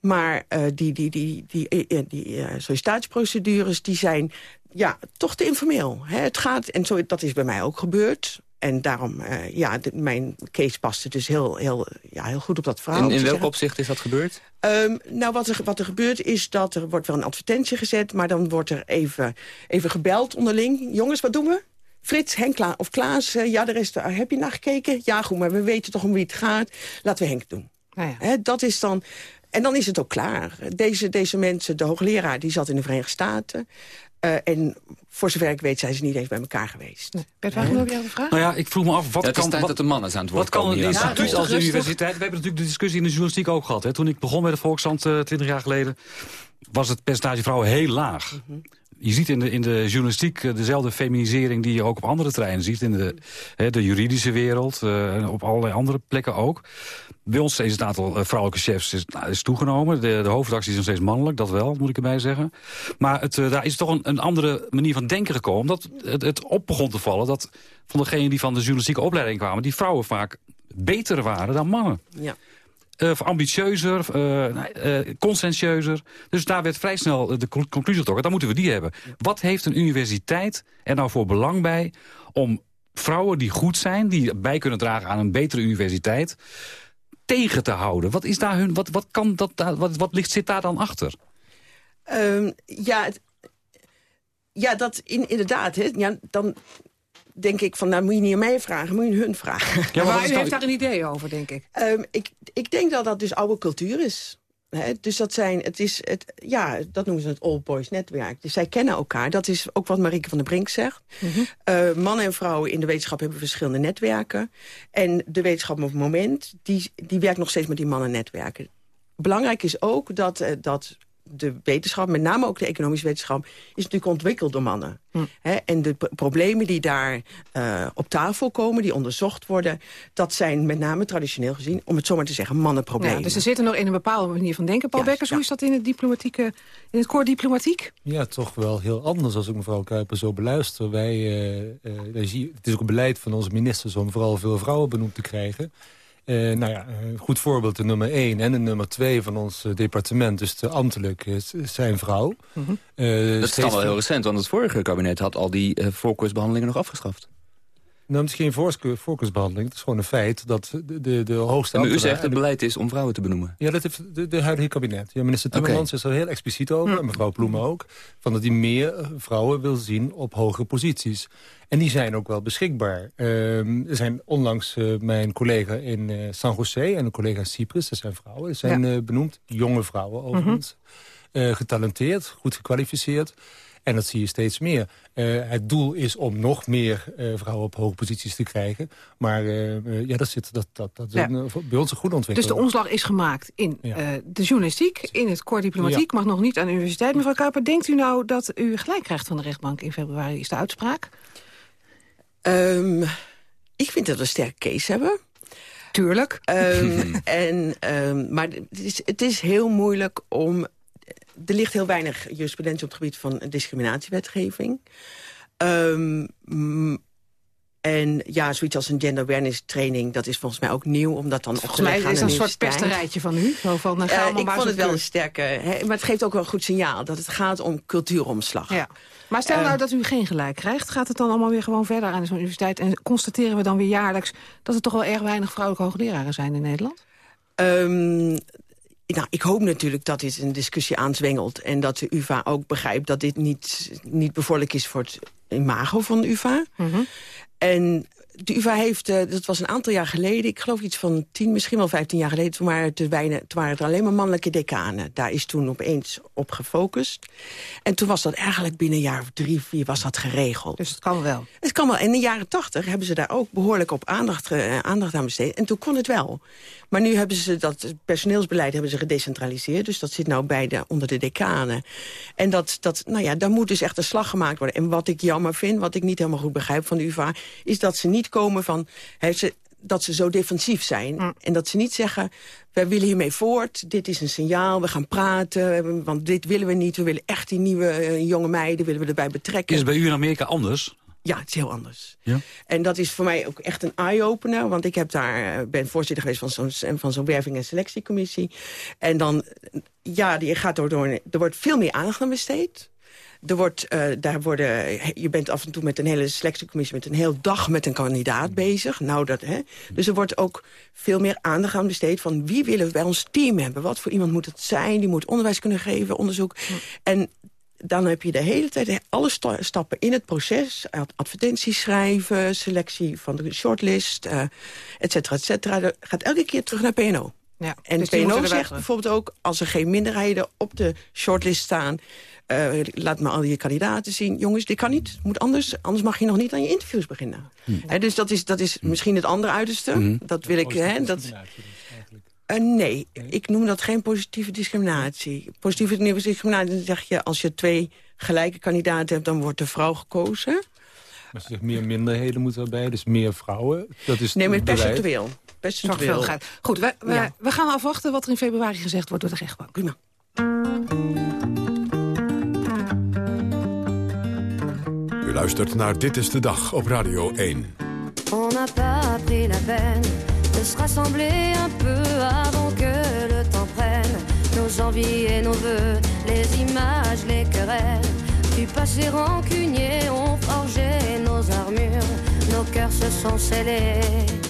Maar eh, die, die, die, die, eh, eh, die eh, sollicitatieprocedures die zijn ja, toch te informeel. Hè? Het gaat, en zo, dat is bij mij ook gebeurd. En daarom, eh, ja, de- mijn case paste dus heel, heel, ja, heel goed op dat verhaal. In, welk opzicht is dat gebeurd? Ehm, nou, wat er, wat er gebeurt is dat er wordt wel een advertentie gezet... maar dan wordt er even, even gebeld onderling. Jongens, wat doen we? Frits, Henk Kla of Klaas, eh, ja, de rest, eh, heb je naar gekeken? Ja, goed, maar we weten toch om wie het gaat. Laten we Henk doen. Nou Hè, dat is dan... En dan is het ook klaar. Deze, deze mensen, de hoogleraar, die zat in de Verenigde Staten... Eh, en voor zover ik weet zijn ze niet eens bij elkaar geweest. Bert Wagener, heb jij een vraag? Nou ja, ik vroeg me af, wat Ja, het is kan... tijd wat, dat de mannen aan het woord wat kan een instituut tafel. als de universiteit... We hebben natuurlijk de discussie in de journalistiek ook gehad. Hè. Toen ik begon bij de Volkskrant eh, 20 jaar geleden... was het percentage vrouwen heel laag. Je ziet in de, in de journalistiek eh, dezelfde feminisering... die je ook op andere terreinen ziet. In de, hè, de juridische wereld, eh, en op allerlei andere plekken ook. Bij ons is het aantal eh, vrouwelijke chefs is, nou, is toegenomen. De, de hoofdredactie is nog steeds mannelijk, dat wel, moet ik erbij zeggen. Maar het, eh, daar is toch een, een andere manier van denken gekomen. Dat het, het op begon te vallen dat van degenen die van de journalistieke opleiding kwamen... die vrouwen vaak beter waren dan mannen. Ja. Eh, ambitieuzer, eh, eh, conscientieuzer. Dus daar werd vrij snel de con- conclusie getrokken. Dan moeten we die hebben. Wat heeft een universiteit er nou voor belang bij... om vrouwen die goed zijn, die bij kunnen dragen aan een betere universiteit... tegen te houden? Wat, is daar hun, wat, wat, kan dat, wat, wat ligt, zit daar dan achter? Ehm, ja, het- ja, dat in, inderdaad. Hè, ja, dan denk ik van, nou moet je niet aan mij vragen, moet je hun vragen. Ja, maar u heeft daar een idee over, denk ik. Ehm, ik, ik denk dat dat dus oude cultuur is. Hè, dus dat zijn, het is, het, ja, dat noemen ze het Old Boys netwerk. Dus zij kennen elkaar. Dat is ook wat Marieke van der Brink zegt. Eh, mannen en vrouwen in de wetenschap hebben verschillende netwerken. En de wetenschap op het moment, die, die werkt nog steeds met die mannennetwerken. Belangrijk is ook dat, eh, dat de wetenschap, met name ook de economische wetenschap... is natuurlijk ontwikkeld door mannen. Hè, en de problemen die daar eh, op tafel komen, die onderzocht worden... dat zijn met name traditioneel gezien, om het zo maar te zeggen, mannenproblemen. Ja, dus ze zitten nog in een bepaalde manier van denken. Paul Bekkers, hoe is dat in het diplomatieke, in het koor diplomatiek? Ja, toch wel heel anders als ik mevrouw Kuiper zo beluister. Wij, eh, eh, wij zien, het is ook een beleid van onze ministers om vooral veel vrouwen benoemd te krijgen. Eh, nou ja, een goed voorbeeld de nummer 1 en de nummer 2 van ons eh, departement, dus de ambtelijk, is zijn vrouw. Eh, Dat is dan steeds wel heel recent, want het vorige kabinet had al die eh, voorkeursbehandelingen nog afgeschaft. Nou, het is geen voorkeur- voorkeursbehandeling. Het is gewoon een feit dat de, de, de hoogste Maar u ambtenaar- zegt het beleid is om vrouwen te benoemen. Ja, dat heeft de, de huidige kabinet. Ja, minister. Timmermans is er heel expliciet over, en mevrouw Ploemen ook... van dat hij meer eh, vrouwen wil zien op hoge posities. En die zijn ook wel beschikbaar. Ehm, er zijn onlangs eh, mijn collega in eh, San José en een collega in Cyprus... dat zijn vrouwen, zijn Ja. benoemd. Jonge vrouwen overigens. Eh, getalenteerd, goed gekwalificeerd. En dat zie je steeds meer. Eh, het doel is om nog meer eh, vrouwen op hoge posities te krijgen. Maar eh, ja, dat, zit, dat, dat, dat is Ja. een, bij ons een goede Dus ontwikkeling. de omslag is gemaakt in Ja. eh, de journalistiek, in het koor diplomatiek, mag nog niet aan de universiteit. Mevrouw Kuiper, denkt u nou dat u gelijk krijgt van de rechtbank in februari? Is de uitspraak? Ehm, ik vind dat we een sterke case hebben. Tuurlijk. Ehm, en, ehm, maar het is, het is heel moeilijk om... Er ligt heel weinig jurisprudentie op het gebied van discriminatiewetgeving. Ehm, en ja, zoiets als een gender awareness training... dat is volgens mij ook nieuw, om dat dan Volgens mij is een soort pesterijtje van u. Zo van, Eh, maar ik vond het wel een sterke... Hè, maar het geeft ook wel een goed signaal dat het gaat om cultuuromslag. Ja. Maar stel Eh, nou dat u geen gelijk krijgt, gaat het dan allemaal weer gewoon verder aan zo'n universiteit... en constateren we dan weer jaarlijks dat er toch wel erg weinig vrouwelijke hoogleraren zijn in Nederland? Ehm, nou, ik hoop natuurlijk dat dit een discussie aanzwengelt... en dat de UvA ook begrijpt dat dit niet, niet bevorderlijk is voor het imago van de UvA. En de UvA heeft, eh, dat was een aantal jaar geleden... ik geloof iets van tien, misschien wel vijftien jaar geleden... toen waren, het toen waren er alleen maar mannelijke decanen. Daar is toen opeens op gefocust. En toen was dat eigenlijk binnen een jaar of drie, vier was dat geregeld. Dus het kan wel. Het kan wel. En in de jaren tachtig hebben ze daar ook behoorlijk op aandacht, eh, aandacht aan besteed. En toen kon het wel. Maar nu hebben ze dat personeelsbeleid hebben ze gedecentraliseerd. Dus dat zit nou bij de, onder de decanen. En dat, dat, nou ja, daar moet dus echt een slag gemaakt worden. En wat ik jammer vind, wat ik niet helemaal goed begrijp van de UvA... is dat ze niet komen van... Hè, ze, dat ze zo defensief zijn. En dat ze niet zeggen, wij willen hiermee voort. Dit is een signaal, we gaan praten. Want dit willen we niet. We willen echt die nieuwe eh, jonge meiden willen we erbij betrekken. Is het bij u in Amerika anders? Ja, het is heel anders. Ja? En dat is voor mij ook echt een eye-opener. Want ik heb daar, eh, ben voorzitter geweest van zo'n van zo'n werving- en selectiecommissie. En dan, ja, die gaat door, door, er wordt veel meer aandacht aan besteed. Er wordt, uh, daar worden, je bent af en toe met een hele selectiecommissie... met een heel dag met een kandidaat bezig. Nou, dat, hè. Dus er wordt ook veel meer aandacht aan besteed... van wie willen we bij ons team hebben? Wat voor iemand moet het zijn? Die moet onderwijs kunnen geven, onderzoek. En dan heb je de hele tijd alle stappen in het proces. Advertenties schrijven, selectie van de shortlist, uh, et cetera, et cetera. Dat gaat elke keer terug naar PNO. Ja, en dus PNO zegt bijvoorbeeld ook... als er geen minderheden op de shortlist staan... Uh, laat me al je kandidaten zien. Jongens, dit kan niet. moet anders. Anders mag je nog niet aan je interviews beginnen. Hm. He, dus dat is, dat is misschien het andere uiterste. Hm. Dat wil ik... Hè, dat, uh, nee, ik noem dat geen positieve discriminatie. Positieve discriminatie, dan zeg je... als je twee gelijke kandidaten hebt, dan wordt de vrouw gekozen. Maar zeg, meer minderheden moeten erbij, dus meer vrouwen. Dat is nee, maar percentueel. percentueel. Goed, we, we, ja. we, gaan afwachten wat er in februari gezegd wordt door de rechtbank. Prima. Luistert naar Dit is de Dag op Radio 1. On n'a pas pris la peine de se rassembler un peu avant que le temps prenne nos envies et nos voeux, les images, les querelles. Du passé rancunier ont forgé nos armures, nos cœurs se sont scellés.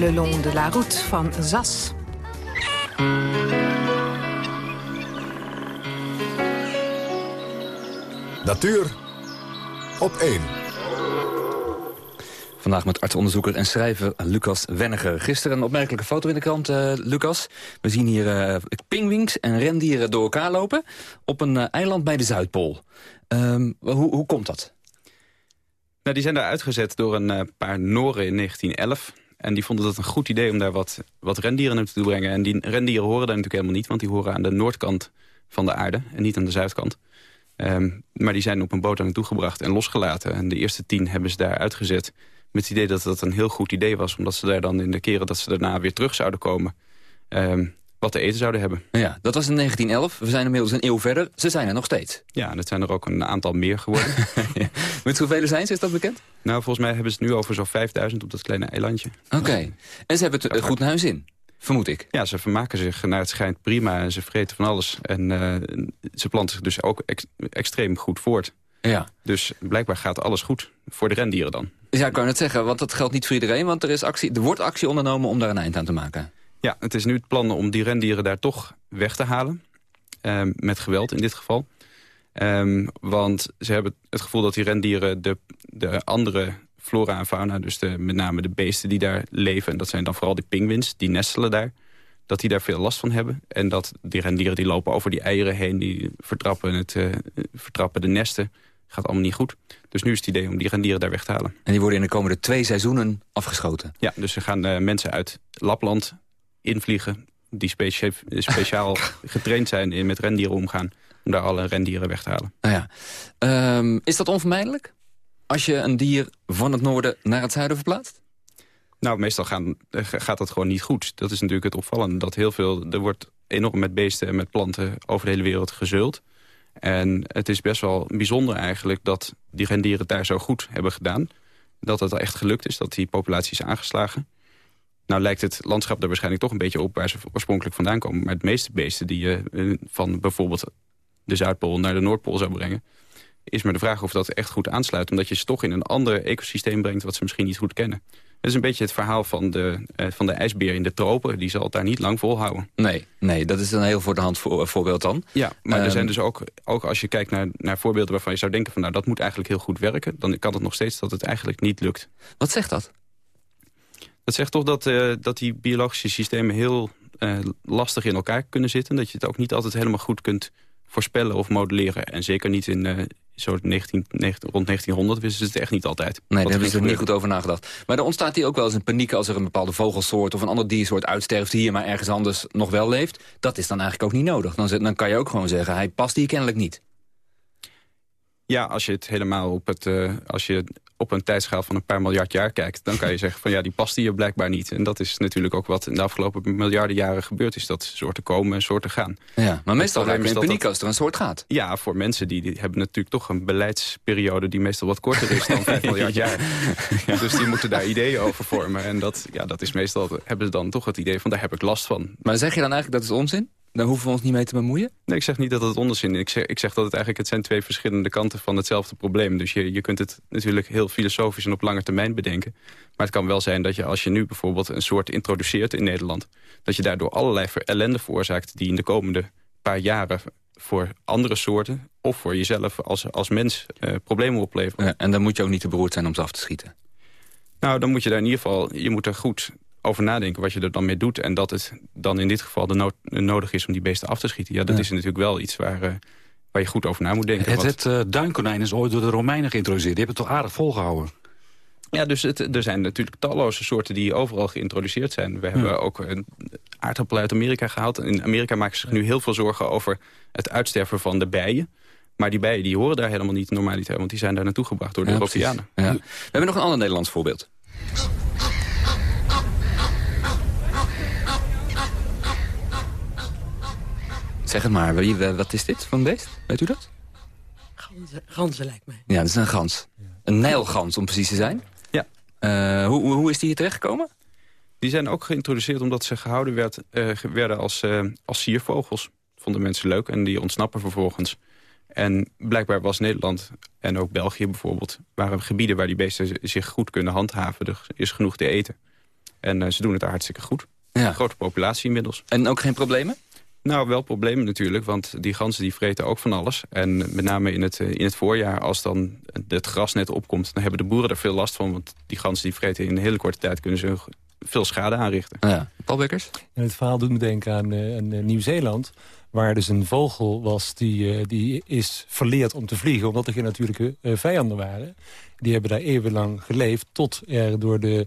Le long de la route van Zas. Natuur op 1. Vandaag met artsonderzoeker en schrijver Lucas Wenniger. Gisteren een opmerkelijke foto in de krant, uh, Lucas. We zien hier uh, pingwings en rendieren door elkaar lopen... op een uh, eiland bij de Zuidpool. Um, hoe, hoe komt dat? Nou, die zijn daar uitgezet door een uh, paar Noren in 1911. En die vonden dat een goed idee om daar wat, wat rendieren naartoe te brengen. En die rendieren horen daar natuurlijk helemaal niet... want die horen aan de noordkant van de aarde en niet aan de zuidkant. Um, maar die zijn op een boot aan naartoe gebracht en losgelaten. En de eerste tien hebben ze daar uitgezet met het idee dat dat een heel goed idee was. Omdat ze daar dan in de keren dat ze daarna weer terug zouden komen... Um, wat te eten zouden hebben. Ja, dat was in 1911. We zijn inmiddels een eeuw verder. Ze zijn er nog steeds. Ja, en het zijn er ook een aantal meer geworden. ja. Met hoeveel zijn ze? Is dat bekend? Nou, volgens mij hebben ze het nu over zo'n 5000 op dat kleine eilandje. Oké. En ze hebben het goed naar hun zin? Vermoed ik. Ja, ze vermaken zich naar het schijnt prima en ze vreten van alles. En uh, ze planten zich dus ook ex extreem goed voort. Ja. Dus blijkbaar gaat alles goed. Voor de rendieren dan. Ja, ik kan het zeggen, want dat geldt niet voor iedereen. Want er, is actie, er wordt actie ondernomen om daar een eind aan te maken. Ja, het is nu het plan om die rendieren daar toch weg te halen. Um, met geweld in dit geval. Um, want ze hebben het gevoel dat die rendieren de, de andere flora en fauna... dus de, met name de beesten die daar leven... en dat zijn dan vooral die pinguïns, die nestelen daar... dat die daar veel last van hebben. En dat die rendieren die lopen over die eieren heen... die vertrappen, het, uh, vertrappen de nesten. Gaat allemaal niet goed. Dus nu is het idee om die rendieren daar weg te halen. En die worden in de komende twee seizoenen afgeschoten? Ja, dus er gaan uh, mensen uit Lapland invliegen... die specia speciaal getraind zijn in met rendieren omgaan... om daar alle rendieren weg te halen. Nou ja. Um, is dat onvermijdelijk? Als je een dier van het noorden naar het zuiden verplaatst? Nou, meestal gaan, gaat dat gewoon niet goed. Dat is natuurlijk het opvallende. Dat heel veel, er wordt enorm met beesten en met planten over de hele wereld gezult. En het is best wel bijzonder eigenlijk dat die rendieren daar zo goed hebben gedaan. Dat het echt gelukt is, dat die populatie is aangeslagen. Nou lijkt het landschap er waarschijnlijk toch een beetje op waar ze oorspronkelijk vandaan komen. Maar de meeste beesten die je van bijvoorbeeld de Zuidpool naar de Noordpool zou brengen... is maar de vraag of dat echt goed aansluit. Omdat je ze toch in een ander ecosysteem brengt wat ze misschien niet goed kennen. Het is een beetje het verhaal van de, uh, van de ijsbeer in de tropen. Die zal het daar niet lang volhouden. Nee, nee dat is een heel voor de hand voor, voorbeeld dan. Ja, maar um, er zijn dus ook, ook als je kijkt naar, naar voorbeelden waarvan je zou denken... van nou, dat moet eigenlijk heel goed werken. Dan kan het nog steeds dat het eigenlijk niet lukt. Wat zegt dat? Dat zegt toch dat, uh, dat die biologische systemen heel uh, lastig in elkaar kunnen zitten. Dat je het ook niet altijd helemaal goed kunt voorspellen of modelleren. En zeker niet in uh, zo 19, 19, rond 1900 wisten ze het echt niet altijd. Nee, daar hebben ze er niet goed over nagedacht. Maar er ontstaat hier ook wel eens een paniek als er een bepaalde vogelsoort... of een ander diersoort uitsterft hier maar ergens anders nog wel leeft. Dat is dan eigenlijk ook niet nodig. Dan, dan kan je ook gewoon zeggen, hij past hier kennelijk niet. Ja, als je het helemaal op het, uh, als je op een tijdschaal van een paar miljard jaar kijkt... dan kan je zeggen van ja, die past hier blijkbaar niet. En dat is natuurlijk ook wat in de afgelopen miljarden jaren gebeurd is. Dat soorten komen en soorten gaan. Ja, maar meestal raak je in paniek als er een soort gaat. Ja, voor mensen die, die hebben natuurlijk toch een beleidsperiode... die meestal wat korter is dan 5 miljard jaar. Ja. Dus die moeten daar ideeën over vormen. En dat, ja, dat is meestal, hebben ze dan toch het idee van daar heb ik last van. Maar zeg je dan eigenlijk dat is onzin? Daar hoeven we ons niet mee te bemoeien? Nee, ik zeg niet dat het onzin is. Ik zeg, ik zeg dat het eigenlijk het zijn twee verschillende kanten van hetzelfde probleem. Dus je, je kunt het natuurlijk heel filosofisch en op lange termijn bedenken. Maar het kan wel zijn dat je als je nu bijvoorbeeld een soort introduceert in Nederland... dat je daardoor allerlei ellende veroorzaakt die in de komende paar jaren voor andere soorten... of voor jezelf als, als mens uh, problemen opleveren. Ja, en dan moet je ook niet te beroerd zijn om ze af te schieten. Nou, dan moet je daar in ieder geval... je moet er goed over nadenken wat je er dan mee doet. En dat het dan in dit geval de nood, nodig is om die beesten af te schieten. Ja, dat ja. is natuurlijk wel iets waar, uh, waar je goed over na moet denken. Het, het uh, duinkonijn is ooit door de Romeinen geïntroduceerd. Die hebben het toch aardig volgehouden? Ja, dus het, er zijn natuurlijk talloze soorten die overal geïntroduceerd zijn. We ja. hebben ook een aardappel uit Amerika gehaald. In Amerika maken ze zich nu heel veel zorgen over het uitsterven van de bijen. Maar die bijen die horen daar helemaal niet normaliter, want die zijn daar naartoe gebracht door de ja, Europeanen. Ja. We hebben nog een ander Nederlands voorbeeld. Zeg het maar, wat is dit van beest? Weet u dat? Ganzen, ganzen lijkt mij. Ja, dat is een gans. Een nijlgans om precies te zijn. Ja. Uh, hoe, hoe is die hier terechtgekomen? Die zijn ook geïntroduceerd omdat ze gehouden werd, uh, werden als, uh, als siervogels. Vonden mensen leuk en die ontsnappen vervolgens. En blijkbaar was Nederland en ook België bijvoorbeeld... waren gebieden waar die beesten zich goed kunnen handhaven. Er is genoeg te eten. En ze doen het daar hartstikke goed. Ja. Een grote populatie inmiddels. En ook geen problemen? Nou, wel problemen natuurlijk, want die ganzen die vreten ook van alles. En met name in het, in het voorjaar, als dan het gras net opkomt... dan hebben de boeren er veel last van, want die ganzen die vreten in een hele korte tijd... kunnen ze veel schade aanrichten. Ja. Paul Bekkers? En het verhaal doet me denken aan, uh, aan uh, Nieuw-Zeeland... waar dus een vogel was die, uh, die is verleerd om te vliegen... omdat er geen natuurlijke vijanden waren. Die hebben daar eeuwenlang geleefd tot er door de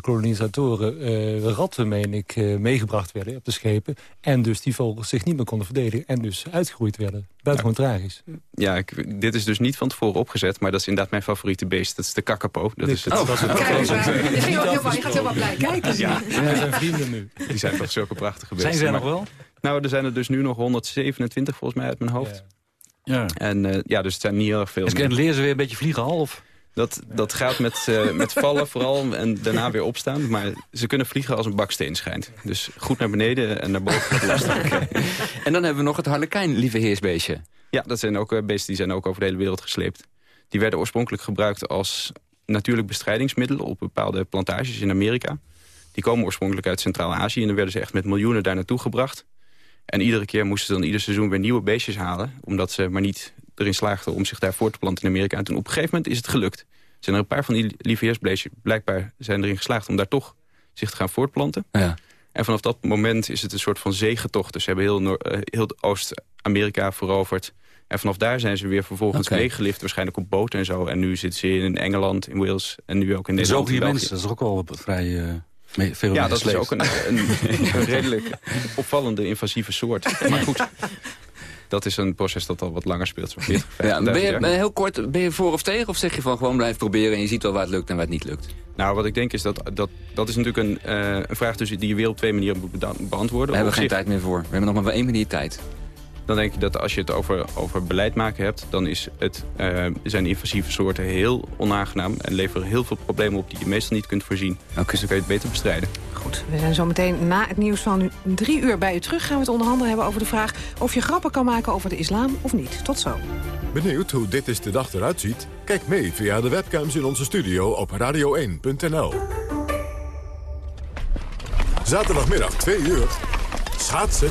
kolonisatoren uh, ratten, meen ik, uh, meegebracht werden op de schepen. En dus die vogels zich niet meer konden verdedigen en dus uitgeroeid werden. Buitengewoon ja. tragisch. Ja, ik, dit is dus niet van tevoren opgezet, maar dat is inderdaad mijn favoriete beest. Dat is de kakapo. Dat is het. Oh, dat is het. Kijk, je, je gaat helemaal blij kijken. Ja, wij zijn vrienden nu. Die zijn toch zulke prachtige beesten. Zijn ze er nog wel? Nou, er zijn er dus nu nog 127 volgens mij uit mijn hoofd. Ja. En uh, ja, dus het zijn niet heel erg veel. Dus leren ze weer een beetje vliegen al? Dat, dat gaat met, uh, met vallen vooral en daarna weer opstaan. Maar ze kunnen vliegen als een baksteen schijnt. Dus goed naar beneden en naar boven. lastig. en dan hebben we nog het harlekijn, lieve heersbeestje. Ja, dat zijn ook beesten die zijn ook over de hele wereld gesleept. Die werden oorspronkelijk gebruikt als natuurlijk bestrijdingsmiddel... op bepaalde plantages in Amerika. Die komen oorspronkelijk uit Centraal-Azië... en dan werden ze echt met miljoenen daar naartoe gebracht. En iedere keer moesten ze dan ieder seizoen weer nieuwe beestjes halen... omdat ze maar niet erin slaagden om zich daar voor te planten in Amerika. En toen op een gegeven moment is het gelukt. Zijn er een paar van die lieveheersbeestjes blijkbaar zijn erin geslaagd... om daar toch zich te gaan voortplanten. Ja. En vanaf dat moment is het een soort van zegentocht. Dus ze hebben heel, Noor- uh, heel Oost-Amerika veroverd. En vanaf daar zijn ze weer vervolgens Oké. meegelift. Waarscheinlijk op boten en zo. En nu zitten ze in Engeland, in Wales en nu ook in Zo Nederland. die en België. mensen, dat is ook wel vrij uh, mee- veel Ja, dat is ook een, een, een redelijk opvallende invasieve soort. Maar goed, dat is een proces dat al wat langer speelt. Zo'n 40, Ja, ben 50.000 je, jaar. heel kort, ben je voor of tegen? Of zeg je van gewoon blijf proberen en je ziet wel waar het lukt en waar het niet lukt? Nou, wat ik denk is dat... Dat, dat is natuurlijk een, eh, een vraag dus die je weer op twee manieren moet beantwoorden. We hebben geen tijd meer voor. We hebben nog maar één minuut tijd. Dan denk ik dat als je het over, over beleid maken hebt... dan is het, eh, zijn invasieve soorten heel onaangenaam... en leveren heel veel problemen op die je meestal niet kunt voorzien. Dus dan kun je het beter bestrijden. Goed, we zijn zo meteen na het nieuws van nu drie uur bij u terug. Gaan we het onder andere hebben over de vraag of je grappen kan maken over de islam of niet. Tot zo. Benieuwd hoe dit is de dag eruit ziet? Kijk mee via de webcams in onze studio op radio1.nl. Zaterdagmiddag 2 uur. Schaatsen.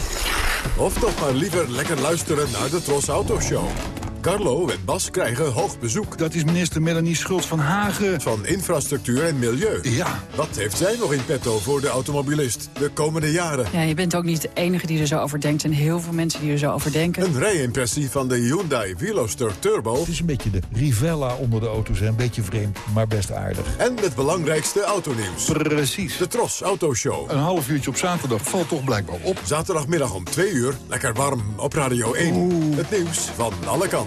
Of toch maar liever lekker luisteren naar de Tros Auto Show. Carlo en Bas krijgen hoog bezoek. Dat is minister Melanie Schultz van Hagen. Van infrastructuur en milieu. Ja. Wat heeft zij nog in petto voor de automobilist de komende jaren? Ja, je bent ook niet de enige die er zo over denkt. En heel veel mensen die er zo over denken. Een rijimpressie van de Hyundai Veloster Turbo. Het is een beetje de Rivella onder de auto's. Een beetje vreemd, maar best aardig. En het belangrijkste autonieuws. Precies. De Tros Auto Show. Een half uurtje op zaterdag valt toch blijkbaar op. Zaterdagmiddag om 2 uur, lekker warm op Radio 1. Het nieuws van alle kanten.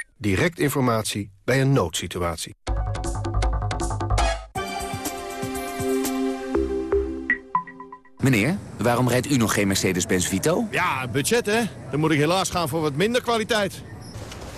Direct informatie bij een noodsituatie. Meneer, waarom rijdt u nog geen Mercedes-Benz Vito? Ja, budget hè. Dan moet ik helaas gaan voor wat minder kwaliteit.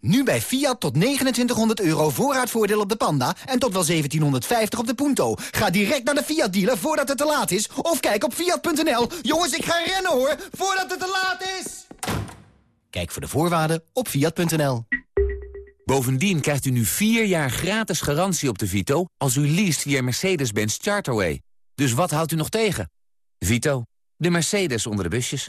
Nu bij Fiat tot 2900 euro voorraadvoordeel op de Panda... en tot wel 1750 op de Punto. Ga direct naar de Fiat-dealer voordat het te laat is... of kijk op Fiat.nl. Jongens, ik ga rennen hoor, voordat het te laat is! Kijk voor de voorwaarden op Fiat.nl. Bovendien krijgt u nu 4 jaar gratis garantie op de Vito... als u leest via Mercedes-Benz Charterway. Dus wat houdt u nog tegen? Vito, de Mercedes onder de busjes.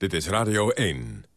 Dit is Radio 1.